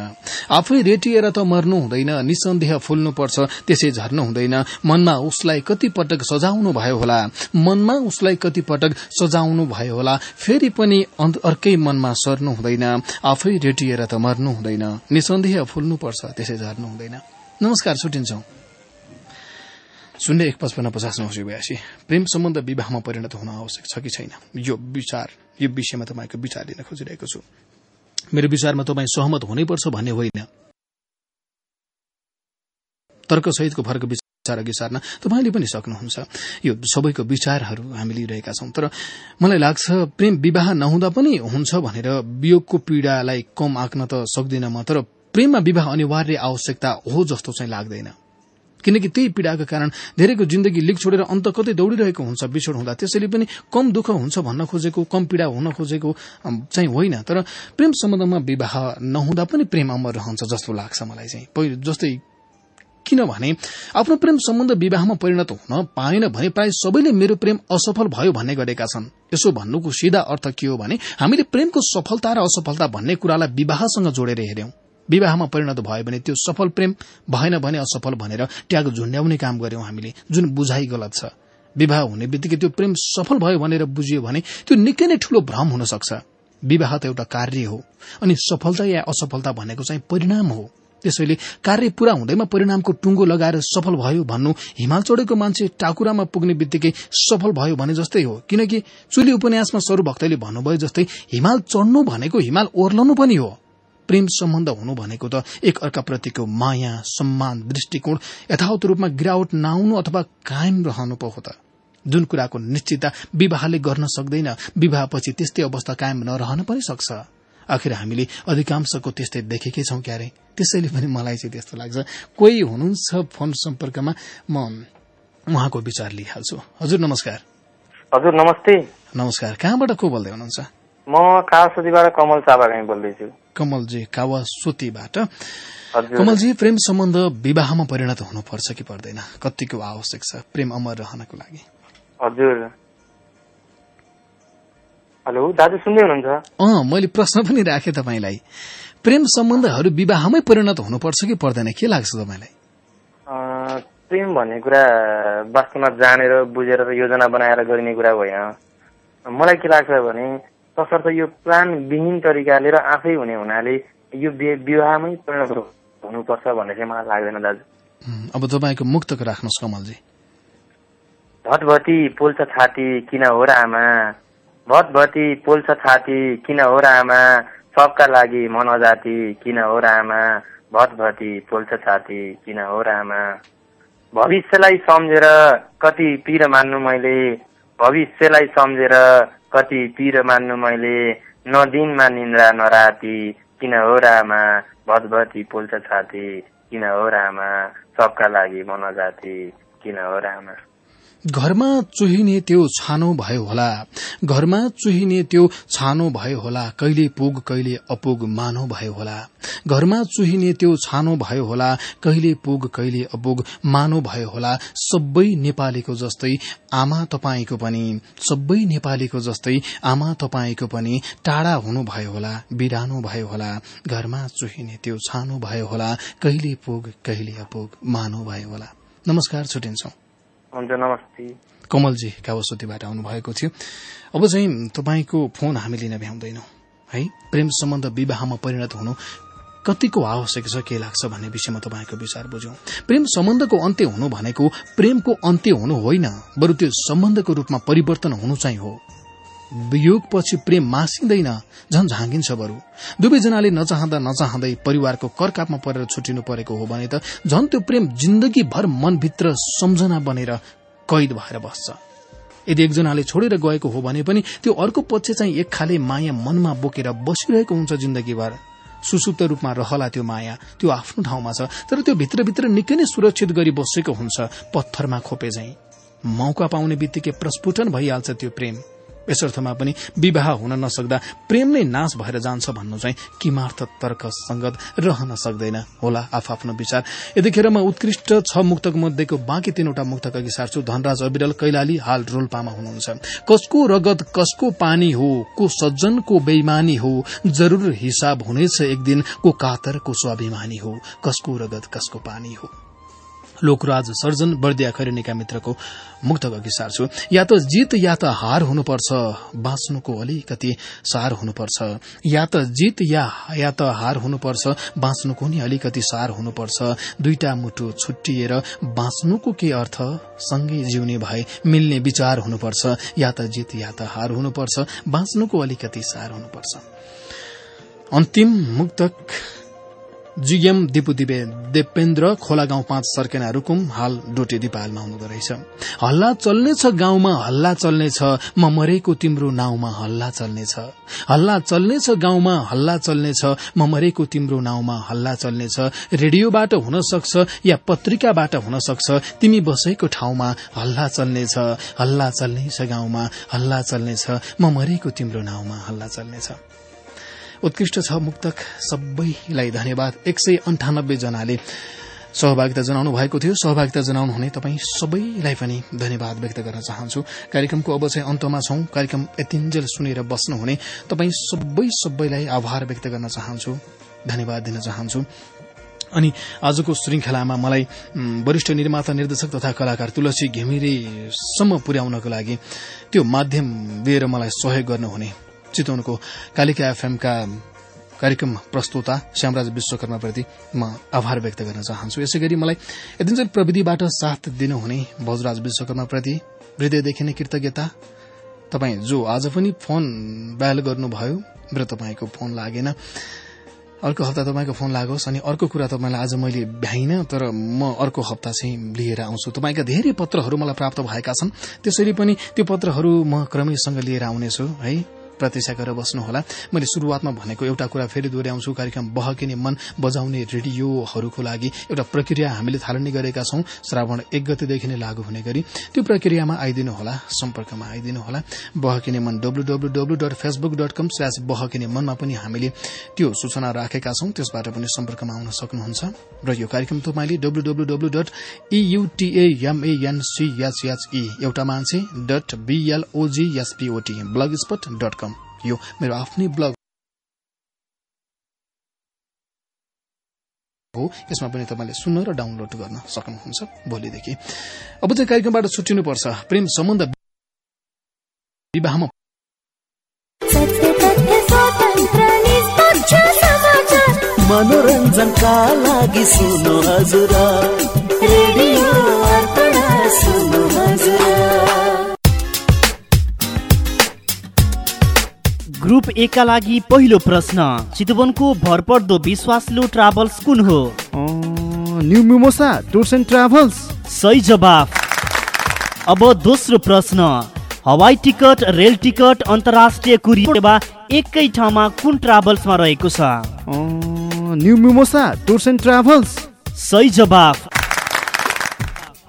आफै रेटिएर त मर्नु हुँदैन। निसन्देह फुल्नु पर्छ त्यसै झर्नु हुँदैन। मनमा उसलाई कति पटक सजाउनु भयो होला? मनमा उसलाई कति पटक सजाउनु भयो होला? फेरि पनि अर्कै मनमा सर्नु हुँदैन। आफै रेटिएर त मर्नु हुँदैन। निसन्देह फुल्नु पर्छ त्यसै झर्नु हुँदैन। नमस्कार छुट्टिन्छौं शून्य एक पचपन्न पचास नौ सय बयासी। प्रेम सम्बन्ध विवाहमा परिणत हुन आवश्यक छ कि छैन? यो विचार यो विषयमा तपाईँको विचार लिन खोजिरहेको छु। मेरो विचारमा तपाईँ सहमत हुनैपर्छ भन्ने होइन। तर्कसहितको फरक विचार अघि सार्न तपाईँले पनि सक्नुहुन्छ। यो सबैको विचारहरू हामी लिइरहेका छौं। तर मलाई लाग्छ प्रेम विवाह नहुँदा पनि हुन्छ भनेर वियोगको पीड़ालाई कम आँक्न त सक्दिन म तर प्रेममा विवाह अनिवार्य आवश्यकता हो जस्तो चाहिँ लाग्दैन। किनकि त्यही पीड़ाका कारण धेरैको जिन्दगी लिक छोडेर अन्त कतै दौड़िरहेको हुन्छ बिछोड हुँदा। त्यसैले पनि कम दुःख हुन्छ भन्न खोजेको कम पीड़ा हुन खोजेको चाहिँ होइन। तर प्रेम सम्बन्धमा विवाह नहुँदा पनि प्रेम अमर रहन्छ जस्तो लाग्छ मलाई चाहिँ। पहिलो जस्तै किनभने आफ्नो प्रेम सम्बन्ध विवाहमा परिणत हुन पाएन भने प्राय सबैले मेरो प्रेम असफल भयो भन्ने गरेका छन्। यसो भन्नुको सिधा अर्थ के हो भने हामीले प्रेमको सफलता र असफलता भन्ने कुरालाई विवाहसँग जोडेर हेर्यौं विवाहमा परिणत भयो भने त्यो सफल प्रेम भएन भने असफल भनेर ट्याग झुन्ड्याउने काम गर्यौं हामीले जुन बुझाइ गलत छ। विवाह हुने बित्तिकै त्यो प्रेम सफल भयो भनेर बुझियो भने त्यो निकै नै ठूलो भ्रम हुन सक्छ। विवाह त एउटा कार्य हो अनि सफलता या असफलता भनेको चाहिँ परिणाम हो। त्यसैले कार्य पूरा हुँदैमा परिणामको टुङ्गो लगाएर सफल भयो भन्नु हिमाल चढेको मान्छे टाकुरामा पुग्ने बित्तिकै सफल भयो भने जस्तै हो। किनकि चुली उपन्यासमा सरू भक्तले भन्नुभयो जस्तै हिमाल चढ्नु भनेको हिमाल ओर्लनु पनि हो। प्रेम सम्बन्ध हुनु भनेको त एक अर्काप्रतिको माया सम्मान दृष्टिकोण यथावत रूपमा गिरावट नआउनु अथवा कायम रहनु पो हो त। जुन कुराको निश्चितता विवाहले गर्न सक्दैन विवाहपछि त्यस्तै अवस्था कायम नरहन पनि सक्छ। आखिर हामीले अधिकांशको त्यस्तै देखेकै छौं क्यारे। त्यसैले पनि मलाई चाहिँ त्यस्तो लाग्छ। कोही हुनुहुन्छ फोन सम्पर्कमा? म उहाँको विचार लिइहाल्छु। हजुर नमस्कार। हजुर नमस्ते। नमस्कार। कहाँबाट को बोल्दै हुनुहुन्छ? म कालसोतीबाट कमल चापागाई बोल्दैछु। कमलजी कावासोतीबाट। कमलजी प्रेम सम्बन्ध विवाहमा परिणत हुनुपर्छ कि पर्दैन? कतिको आवश्यक छ प्रेम अमर रहनको लागि? हजुर। हेलो दाजु सुन्दै हुनुहुन्छ? अँ मैले प्रश्न पनि राखेँ तपाईँलाई। प्रेम सम्बन्धहरू विवाहमै परिणत हुनुपर्छ कि पर्दैन? के लाग्छ तपाईँलाई? प्रेम भन्ने कुरा वास्तवमा जानेर बुझेर योजना बनाएर गरिने कुरा होइन मलाई के लाग्छ भने तसर्थ यो प्लान विहीन तरिकाले र आफै हुने हुनाले यो विवाहमै परिणत हुनुपर्छ भन्ने चाहिँ मलाई लाग्दैन दाजु। अब तपाईँको मुक्तक राख्नुहोस् कमलजी। भटभटी पोल्छ छाती किन हो र आमा? भटभटी पोल्छ छाती किन हो र आमा? सबका लागि मन अजाति किन हो र आमा? भटभटी पोल्छ छाती किन हो र आमा? भविष्यलाई सम्झेर कति पिर मान्नु मैले? भविष्यलाई सम्झेर कति पिर मान्नु मैले न दिनमा निन्द्रा न राति। किन हो र आमा भटभटी पोल्छ छाती। किन हो र आमा सबका लागि मन अजाति किन हो र आमा घरमा चुहिने त्यो छानो भयो होला। घरमा चुहिने त्यो छानो भयो होला। कहिले पुग कहिले अपुग मानो भयो होला। घरमा चुहिने त्यो छानो भयो होला। कहिले पुग कहिले अपुग मानो भयो होला। सबै नेपालीको जस्तै आमा तपाईँको पनि सबै नेपालीको जस्तै आमा तपाईँको पनि टाढा हुनु भयो होला बिरानो भयो होला। घरमा चुहिने त्यो छानो भयो होला। कहिले पुग कहिले अपुग मानो भयो होला। नमस्कार छुटिन्छौं हुन्छ नमस्ते। कमलजी कावसोतीबाट आउनुभएको थियो। अब चाहिँ तपाईँको फोन हामी लिन भ्याउँदैनौ है? प्रेम सम्बन्ध विवाहमा परिणत हुनु कतिको आवश्यक छ के लाग्छ भन्ने विषयमा तपाईँको विचार बुझौं। प्रेम सम्बन्धको अन्त्य हुनु भनेको प्रेमको अन्त्य हुनु होइन बरु त्यो सम्बन्धको रूपमा परिवर्तन हुनु चाहिँ हो। वियोगपछि प्रेम मासिँदैन झन झाँगिन्छ बरु। दुवैजनाले नचाहँदा नचाहँदै परिवारको करकापमा परेर छुटिनु परेको हो भने त झन त्यो प्रेम जिन्दगीभर मनभित्र सम्झना बनेर कैद भएर बस्छ। यदि एकजनाले छोडेर गएको हो भने पनि त्यो अर्को पक्ष चाहिँ एक खाले माया मनमा बोकेर बसिरहेको हुन्छ जिन्दगीभर। सुसुप्त रूपमा रहला त्यो माया त्यो आफ्नो ठाउँमा छ तर त्यो भित्रभित्र निकै नै सुरक्षित गरी बसेको हुन्छ पत्थरमा खोपे झैं। मौका पाउने बित्तिकै प्रस्फुटन भइहाल्छ त्यो प्रेम। यस अर्थमा पनि विवाह हुन नसक्दा प्रेम नै नाश भएर जान्छ भन्नु चाहिँ किमार्थ तर्क संगत रहन सक्दैन। होला आफ्नो विचार। यतिखेर म उत्कृष्ट छ मुक्तक मध्येको बाँकी तीनवटा मुक्तक अघि सार्छु। धनराज अविरल कैलाली हाल रोल्पामा हुनुहुन्छ। कसको रगत कसको पानी हो को सज्जन को हो जरूर हिसाब हुनेछ एक दिन को कातर को स्वाभिमानी हो। कसको रगत कसको पानी हो। लोकराज सर्जन बर्दिया खरेनीका मित्रको मुक्त अघि सार्छु या त जित या त हार हुनुपर्छ बाँच्नुको अलिकति सार हुनुपर्छ। या त जित या या त हार हुनुपर्छ बाँच्नुको नि अलिकति सार हुनुपर्छ। दुईटा मुटु छुट्टिएर बाँच्नुको के अर्थ? सँगै जिउने भए मिल्ने विचार हुनुपर्छ। या त जित या त हार हुनुपर्छ बाँच्नुको अलिकति सार हुनुपर्छ। अन्तिम मुक्तक जिएम दिपुदिबे देपेन्द्र खोला गाउँ पाँच सर्केना रुकुम हाल डोटे दिपालमा हुनुहुँदो रहेछ। हल्ला चल्नेछ गाउँमा हल्ला चल्नेछ। म मरेको तिम्रो नाउँमा हल्ला चल्नेछ। हल्ला चल्नेछ गाउँमा हल्ला चल्नेछ। म मरेको तिम्रो नाउँमा हल्ला चल्नेछ। रेडियोबाट हुन सक्छ या पत्रिकाबाट हुन सक्छ तिमी बसेको ठाउँमा हल्ला चल्नेछ। हल्ला चल्नेछ गाउँमा हल्ला चल्नेछ। म मरेको तिम्रो नाउँमा हल्ला चल्नेछ। उत्कृष्ट छ मुक्तक। सबैलाई धन्यवाद। एक सय अन्ठानब्बे जनाले सहभागिता जनाउनु भएको थियो। सहभागिता जनाउनु हुने तपाईँ सबैलाई पनि धन्यवाद व्यक्त गर्न चाहन्छु। कार्यक्रमको अब चाहिँ अन्तमा छौं। कार्यक्रम यतिन्जेल सुनेर बस्नुहुने तपाईँ सबै सबैलाई आभार व्यक्त गर्न चाहन्छु। धन्यवाद दिन चाहन्छु। अनि आजको श्रृंखलामा मलाई वरिष्ठ निर्माता निर्देशक तथा कलाकार तुलसी घिमिरेसम्म पुर्याउनको लागि त्यो माध्यम दिएर मलाई सहयोग गर्नुहुने चितवनको कालिका एफएमका कार्यक्रम प्रस्तुता श्यामराज विश्वकर्माप्रति म आभार व्यक्त गर्न चाहन्छु। यसै गरी मलाई यतिन्जेल प्रविधिबाट साथ दिनुहुने भोजराज विश्वकर्माप्रति हृदयदेखि नै कृतज्ञता। तपाईँ जो आज पनि फोन डायल गर्नुभयो र तपाईँको फोन लागेन। अर्को हप्ता तपाईँको फोन लागोस् अनि अर्को कुरा तपाईँलाई आज मैले भ्याइन तर म अर्को हप्ता चाहिँ लिएर आउँछु। तपाईँका धेरै पत्रहरू मलाई प्राप्त भएका छन्। त्यसरी पनि त्यो पत्रहरू म क्रमैसँग लिएर आउनेछु है। प्रतीक्षा गरेर बस्नुहोला। मैले शुरूआतमा भनेको एउटा कुरा फेरि दोहोऱ्याउँछु। कार्यक्रम बहकिने मन बजाउने रेडियोहरूको लागि एउटा प्रक्रिया हामीले थालनी गरेका छौं। श्रावण एक गतेदेखि नै लागू हुने गरी त्यो प्रक्रियामा आइदिनुहोला सम्पर्कमा आइदिनुहोला। बहकिने मन W dot facebook dot com slash बहकिने मनमा पनि हामीले त्यो सूचना राखेका छौं। त्यसबाट पनि सम्पर्कमा आउन सक्नुहुन्छ। र यो कार्यक्रम तपाईँले डब्लू डट इयुटीएमएनसीएचएचई एउटा मान्छे dot बीएलओजीएसपीओटी blog spot dot com यो मेरो आफ्नै ब्लग हो। यसमा पनि तपाईँले सुन्न र डाउनलोड गर्न सक्नुहुन्छ भोलिदेखि। अब चाहिँ कार्यक्रमबाट छुट्टिनुपर्छ। प्रेम सम्बन्ध विवाहमा मनोरञ्जनका लागि सुन्नु हजुर। रेडियो ग्रुप ए का लागि पहिलो प्रश्न। चितवनको भरपर्दो विश्वासलो ट्राभल्स कुन हो? New Mimosa tours and travels. सही जवाफ। अब दोस्रो प्रश्न। हवाई टिकट रेल टिकट अन्तर्राष्ट्रिय कुरियर सेवा एकै ठाउँमा कुन ट्राभल्समा रहेको छ? New Mimosa tours and travels. सही जवाफ।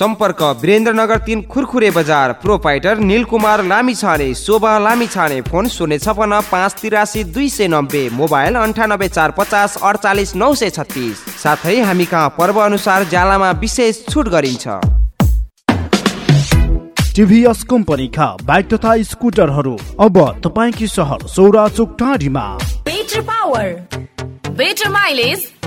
सम्पर्क वीरेन्द्रनगर तिन खुरखुरे बजार प्रोपाइटर निलकुमार लामी छाने शोभा लामी छाने फोन शून्य छपन्न पाँच तिरासी दुई सय नब्बे मोबाइल अन्ठानब्बे चार पचास अडचालिस नौ सय छत्तिस। साथै हामी कहाँ पर्व अनुसार ज्यालामा विशेष छुट गरिन्छ। टिभीएस कम्पनीका बाइक तथा स्कुटरहरू अब तपाईँकी सहर सौरा चोक टाढीमा। Better power better mileage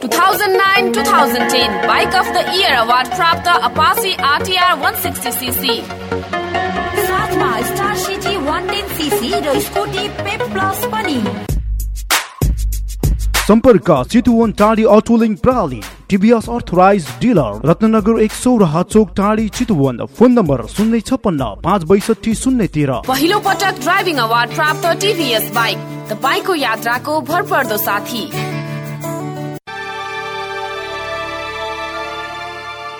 2009-2010 Bike of the Year Award प्राप्त Apache RTR 160cc साथमा स्टार सिटी 110cc र स्कुटी पेप प्लस पनि सम्पर्क चितुवन टाढी अटोलिङ प्रणाली टिभीएस अर्थराइज डिलर रत्नगर एक सौ र चोक टाढी चितुवन फोन नम्बर शून्य छप्पन्न पाँच बैसठी शून्य तेह्र। पहिलो पटक ड्राइभिङ अवार्ड प्राप्त टिभीएस बाइक तपाईँको यात्राको भरपर्दो साथी।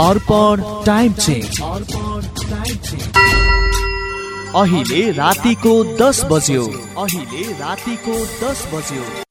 अर्पण टाइम चेक अहिले रातिको दस बज्यो। अहिले रातिको दस बज्यो।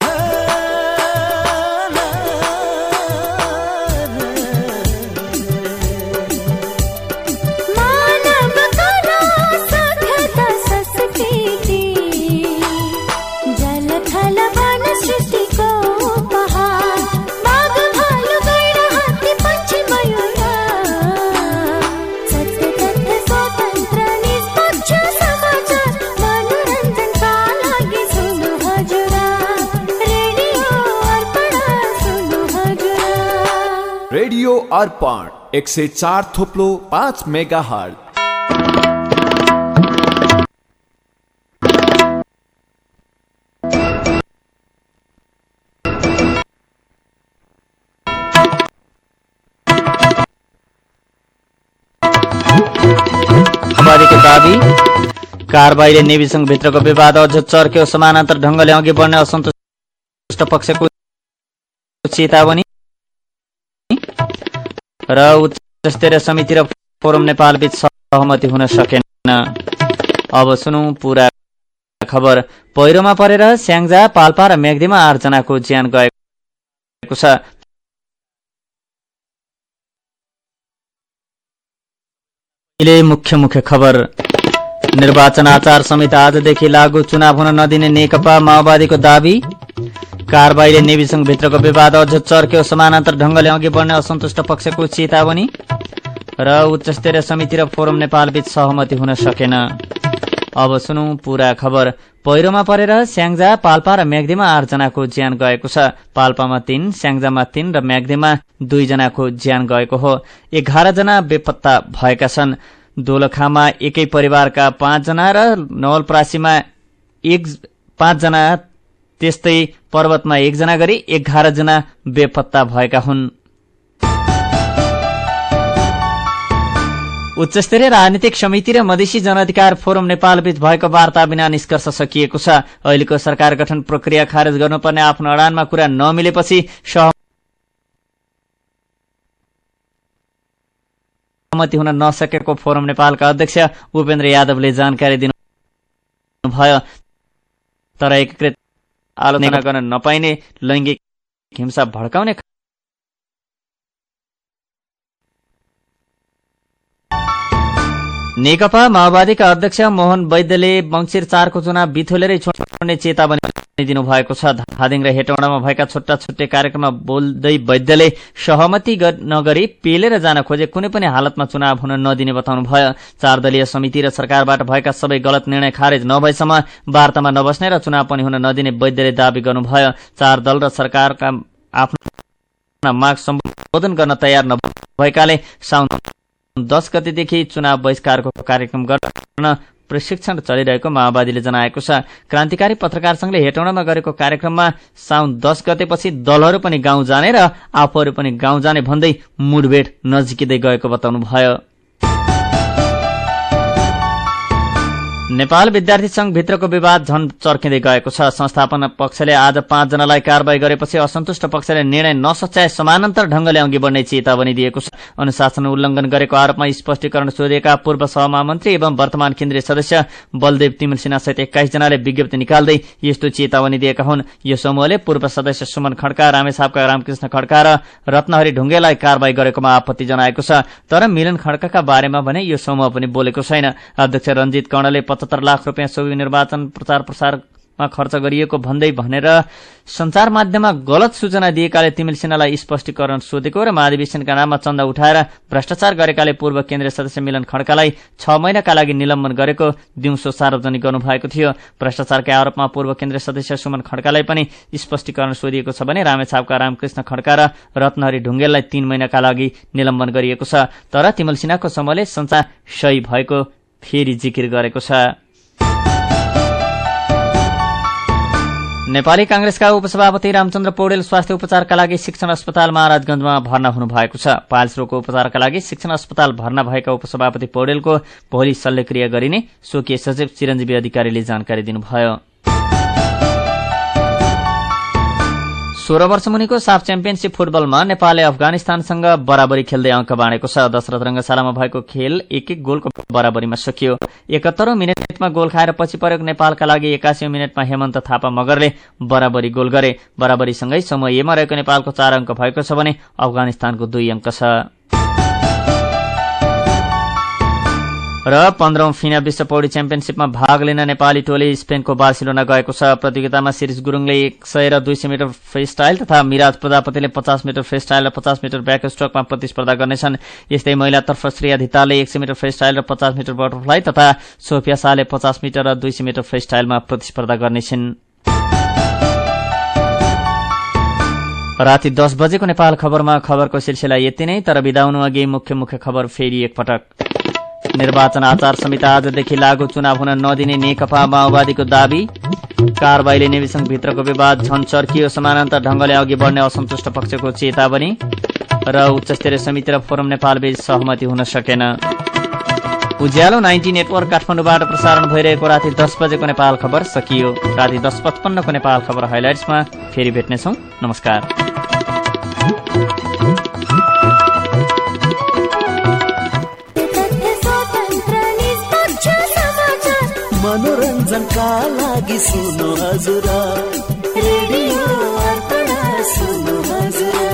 अर्पण एक सय चार थोप्लो पाँच मेगा हल खबरीको दाबी कारबाहीले नेवी भित्रको विवाद अझ चर्क्यो समानान्तर ढङ्गले अघि बढ्ने असन्तुष्ट पक्षको चेतावनी र उच्च स्तरीय समिति र फोरम नेपाल बीच सहमति हुन सकेन। अब सुनौ पुरा खबर। पहिरोमा परेर स्याङ्जा पाल्पा र मेघदीमा आठजनाको ज्यान गएको छ। मुख्य मुख्य खबर। निर्वाचन आचार संहिता आजदेखि लागू चुनाव हुन नदिने नेकपा माओवादीको दावी। कारबाहीले नेवी भित्रको विवाद अझ चर्क्यो। समानान्तर ढंगले अघि बढ्ने असन्तुष्ट पक्षको चेतावनी र उच्च स्तरीय समिति र फोरम नेपालबीच सहमति हुन सकेन। अब सुनौ पूरा खबर। पहिरोमा परेर स्याङ्जा पाल्पा र म्याग्दीमा आठजनाको ज्यान गएको छ। पाल्पामा तीन स्याङ्जामा तीन र म्याग्दीमा दुईजनाको ज्यान गएको हो। एघार जना बेपत्ता भएका छन्। दोलखामा एकै परिवारका पाँचजना र नवलपरासीमा एक पाँचजना त्यस्तै पर्वतमा एकजना गरी एघार जना बेपत्ता भएका हुन्। उच्च स्तरीय राजनीतिक समिति र मधेसी जनअधिकार फोरम नेपालबीच भएको वार्ता बिना निष्कर्ष सकिएको छ। अहिलेको सरकार गठन प्रक्रिया खारेज गर्नुपर्ने आफ्नो अडानमा कुरा नमिलेपछि सहमति हुन नसकेको फोरम नेपालका अध्यक्ष उपेन्द्र यादवले जानकारी दिनुभयो तर एकीकृत आलोचना गर्न नपाइने लैङ्गिक हिंसा भड्काउने नेकपा माओवादीका अध्यक्ष मोहन वैद्यले मंगिर चारको चुनाव बिथोलेरै छोड्ने चेतावनी दिनुभएको छ। धादिङ र हेटौँडामा भएका छुट्टा छुट्टै कार्यक्रममा बोल्दै वैद्यले सहमति नगरी पेलेर जान खोजे कुनै पनि हालतमा चुनाव हुन नदिने बताउनु भयो चार दलीय समिति र सरकारबाट भएका सबै गलत निर्णय खारेज नभएसम्म वार्तामा नबस्ने र चुनाव पनि हुन नदिने वैद्यले दावी गर्नुभयो। चार दल र सरकारका आफ्नो माग सम्बोधन गर्न तयार नभएकाले साउन दस गतेदेखि चुनाव बहिष्कारको कार्यक्रम गर्न प्रशिक्षण चलिरहेको माओवादीले जनाएको छ। क्रान्तिकारी पत्रकार संघले हेटौँडामा गरेको कार्यक्रममा साउन दस गतेपछि दलहरू पनि गाउँ जाने र आफूहरू पनि गाउँ जाने भन्दै मुठभेड नजिकिँदै गएको बताउनु नेपाल विद्यार्थी संघ भित्रको विवाद झन चर्किँदै गएको छ। संस्थापन पक्षले आज पाँचजनालाई कारवाही गरेपछि असन्तुष्ट पक्षले निर्णय नसच्याए समानान्तर ढंगले अघि बढ्ने चेतावनी दिएको छ। अनुशासन उल्लंघन गरेको आरोपमा स्पष्टीकरण सोधिएका पूर्व सहमन्त्री एवं वर्तमान केन्द्रीय सदस्य बलदेव तिमल सिन्हा सहित एक्काइस जनाले विज्ञप्ति निकाल्दै यस्तो चेतावनी दिएका हुन्। यो समूहले पूर्व सदस्य सुमन खड्का रामेछापका रामकृष्ण खड्का र रत्नहरी ढुङ्गेलाई कारवाही गरेकोमा आपत्ति जनाएको छ। तर मिलन खड्काका बारेमा भने यो समूह पनि बोलेको छैन। अध्यक्ष रञ्जित कर्णले पचहत्तर लाख रुपियाँ सोभि निर्वाचन प्रचार प्रसारमा खर्च गरिएको भन्दै भनेर संचार माध्यममा गलत सूचना दिएकाले तिमिल सिन्हालाई स्पष्टीकरण सोधेको र महाधिवेशनका नाममा चन्दा उठाएर भ्रष्टाचार गरेकाले पूर्व केन्द्रीय सदस्य मिलन खड्कालाई छ महिनाका लागि निलम्बन गरेको दिउँसो सार्वजनिक गर्नुभएको थियो। भ्रष्टाचारकै आरोपमा पूर्व केन्द्रीय सदस्य सुमन खड्कालाई पनि स्पष्टीकरण सोधिएको छ भने रामेछापका रामकृष्ण खड्का र रत्नहरी ढुङ्गेललाई तीन महिनाका लागि निलम्बन गरिएको छ। तर तिमल सिन्हाको समूहले संचार सही भएको फेरि जिकिर गरेको छ। नेपाली कांग्रेसका उपसभापति रामचन्द्र पौडेल स्वास्थ्य उपचारका लागि शिक्षण अस्पताल महाराजगंजमा भर्ना हुनु भएको छ। पाइल्स रोगको उपचारका लागि शिक्षण अस्पताल भर्ना भएका उपसभापति पौडेलको भोलि शल्यक्रिया गरिने स्वकीय सचिव चिरञ्जीवी अधिकारीले जानकारी दिनुभयो। सोह्र वर्ष मुनिको साफ च्याम्पियनशीप फुटबलमा नेपालले अफगानिस्तानसँग बराबरी खेल्दै अङ्क बाँडेको छ। दशरथ रंगशालामा भएको खेल एक एक गोलको बराबरीमा सकियो। एकहत्तरौं मिनटमा गोल खाएर पछि परेको नेपालका लागि एकासी मिनटमा हेमन्त थापा मगरले बराबरी गोल गरे। बराबरीसँगै समूह एमा रहेको नेपालको चार अङ्क भएको छ भने अफगानिस्तानको दुई अङ्क छ। र पन्ध्रौं फिना विश्व पौडी च्याम्पियनशीपमा भाग लिन नेपाली टोली स्पेनको बार्सिलोना गएको छ। प्रतियोगितामा शिरिष गुरूङले एक सय र दुई सय मिटर फ्री स्टाइल तथा मिराज प्रजापतिले पचास मिटर फ्री स्टाइल र पचास मिटर ब्याक स्ट्रोकमा प्रतिस्पर्धा गर्नेछन्। यस्तै महिलातर्फ श्रेया धितालले एक मिटर फ्री स्टाइल र पचास मिटर बटरफ्लाई तथा सोफिया शाहले पचास मिटर र दुई मिटर फ्री स्टाइलमा प्रतिस्पर्धा गर्नेछन्। राति दस बजेको नेपाल खबरमा खबरको सिलसिला यति नै। तर बिदाउनु अघि मुख्य मुख्य खबर फेरि एकपटक। निर्वाचन आचार संहिता आजदेखि लागू चुनाव हुन नदिने नेकपा माओवादीको दावी। कारवाहीले नेविसंघ भित्रको विवाद झन चर्कियो समानान्तर ढंगले अघि बढ्ने असन्तुष्ट पक्षको चेतावनी र उच्च स्तरीय समिति र फोरम नेपालबीच सहमति हुन सकेन। उज्यालो नाइन्टी नेटवर्क काठमाडौँबाट प्रसारण भइरहेको राति दस बजेको नेपाल खबर सकियो। राति दस पचपन्नको नेपाल खबर हाइलाइट्समा फेरि भेट्नेछौ। नमस्कार। मनोरञ्जनका लागि सुन्नु हजुर। रेडियो अर्पण सुन्नु हजुर।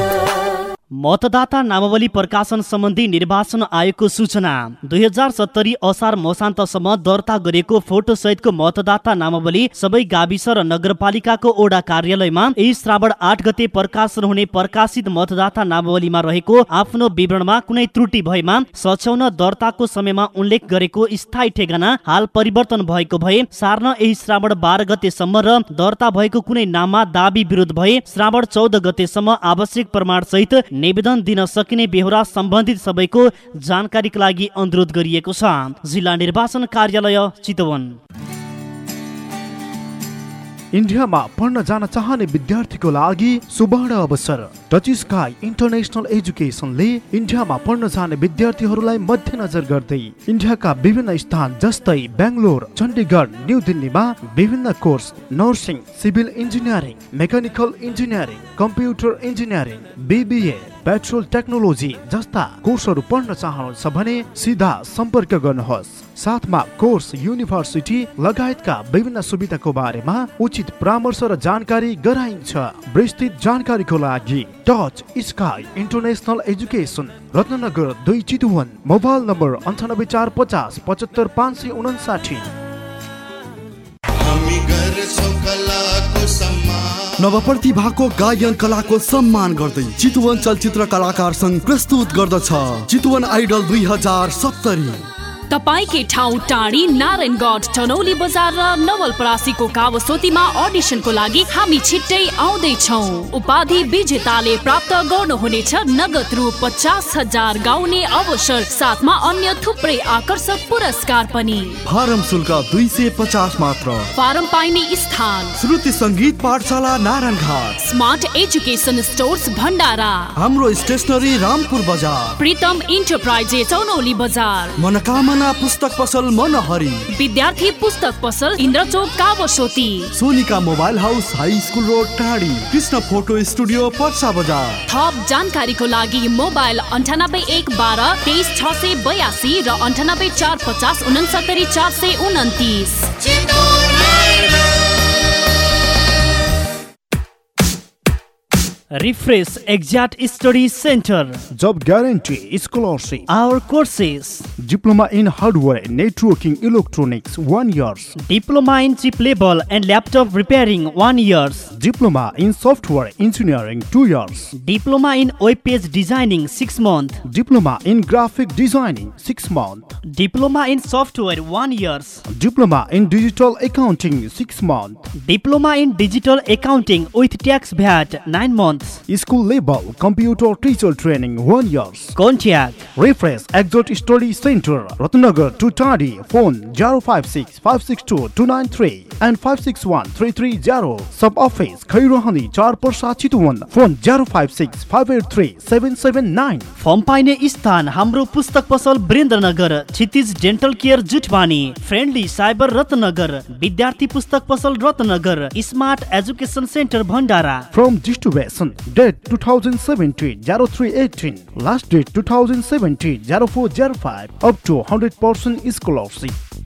मतदाता नामावली प्रकाशन सम्बन्धी निर्वाचन आयोगको सूचना। दुई हजार सत्तरी असार मसान्तसम्म दर्ता गरिएको फोटो सहितको मतदाता नामावली सबै गाविस र नगरपालिकाको ओडा कार्यालयमा यही श्रावण आठ गते प्रकाशन हुने प्रकाशित मतदाता नामावलीमा रहेको आफ्नो विवरणमा कुनै त्रुटि भएमा सच्याउन दर्ताको समयमा उल्लेख गरेको स्थायी ठेगाना हाल परिवर्तन भएको भए सार्न यही श्रावण बाह्र गतेसम्म र दर्ता भएको कुनै नाममा दाबी विरोध भए श्रावण चौध गतेसम्म आवश्यक प्रमाण सहित निवेदन दिन सकिने बेहोरा सम्बन्धित सबैको जानकारीका लागि अनुरोध गरिएको छ। जिल्ला निर्वाचन कार्यालय चितवन। इन्डियामा पढ्न जान चाहने विद्यार्थीको लागि सुवर्ण अवसर। टच स्काई इन्टरनेसनल एजुकेसनले इन्डियामा पढ्न जाने विद्यार्थीहरूलाई मध्यनजर गर्दै इन्डियाका विभिन्न स्थान जस्तै बेङ्गलोर चण्डीगढ न्यू दिल्लीमा विभिन्न course nursing civil engineering mechanical engineering computer engineering BBA petrol technology जस्ता कोर्सहरू पढ्न चाहनुहुन्छ भने सिधा सम्पर्क गर्नुहोस्। साथमा कोर्स युनिभर्सिटी लगायतका विभिन्न सुविधाको बारेमा उचित परामर्श र जानकारी गराइन्छ। विस्तृत जानकारीको लागि touch sky international education Ratnagar दुई चितुवन मोबाइल नम्बर अन्ठानब्बे चार पचास पचहत्तर पाँच सय उनासाठी नवप्रतिभाको गायन कलाको सम्मान गर्दै चितवन चलचित्र कलाकार संघ प्रस्तुत गर्दछ। चितवन आइडल दुई हजार सत्तरी। तपाईँकै ठाउँ टाढी नारायणगढ टनौली बजार र नवलपरासीको कावसोतीमा अडिसनको लागि हामी छिट्टै आउँदैछौ। उपाधि विजेताले प्राप्त गर्नुहुनेछ नगद रु पचास हजार गाउने अवसर साथमा अन्य थुप्रै आकर्षक पुरस्कार पनि। फारम शुल्क दुई सय पचास मात्र। फारम पाइने स्थान। श्रुति सङ्गीत पाठशाला Narayan Ghat smart education stores Bhandara. हाम्रो स्टेसनरी रामपुर बजार। प्रितम इन्टरप्राइजे चौनौली बजार। मनोकामना पुस्तक पसल मनहरी। विद्यार्थी पुस्तक पसल Indrachowk Kawasoti. Sonika mobile house high school road Tadhi. Krishna photo studio Parsa बजार। थप जानकारीको लागि मोबाइल अन्ठानब्बे एक बाह्र तेइस छ सय बयासी र अन्ठानब्बे चार पचास उनसत्तरी चार सय उन्तिस Refresh Exact Study Center. Job guarantee, scholarship. Our courses. Diploma in hardware, networking, electronics, one years. Diploma in chip level and laptop repairing, one years. Diploma in software engineering, two years. Diploma in web page designing, six months. Diploma in graphic designing, six months. Diploma in software, one years. Diploma in digital accounting, six months. Diploma in digital accounting with tax VAT, nine school label computer teacher training पाइने स्थान हाम्रो पुस्तक पसल Birendranagar Kshitij dental care Jutpani friendly cyber Ratnagar विद्यार्थी पुस्तक पसल Ratnagar smart education centre Bhandara from distribution distribution, date 2017 0318, last date 2017 0405, up to 100% scholarship.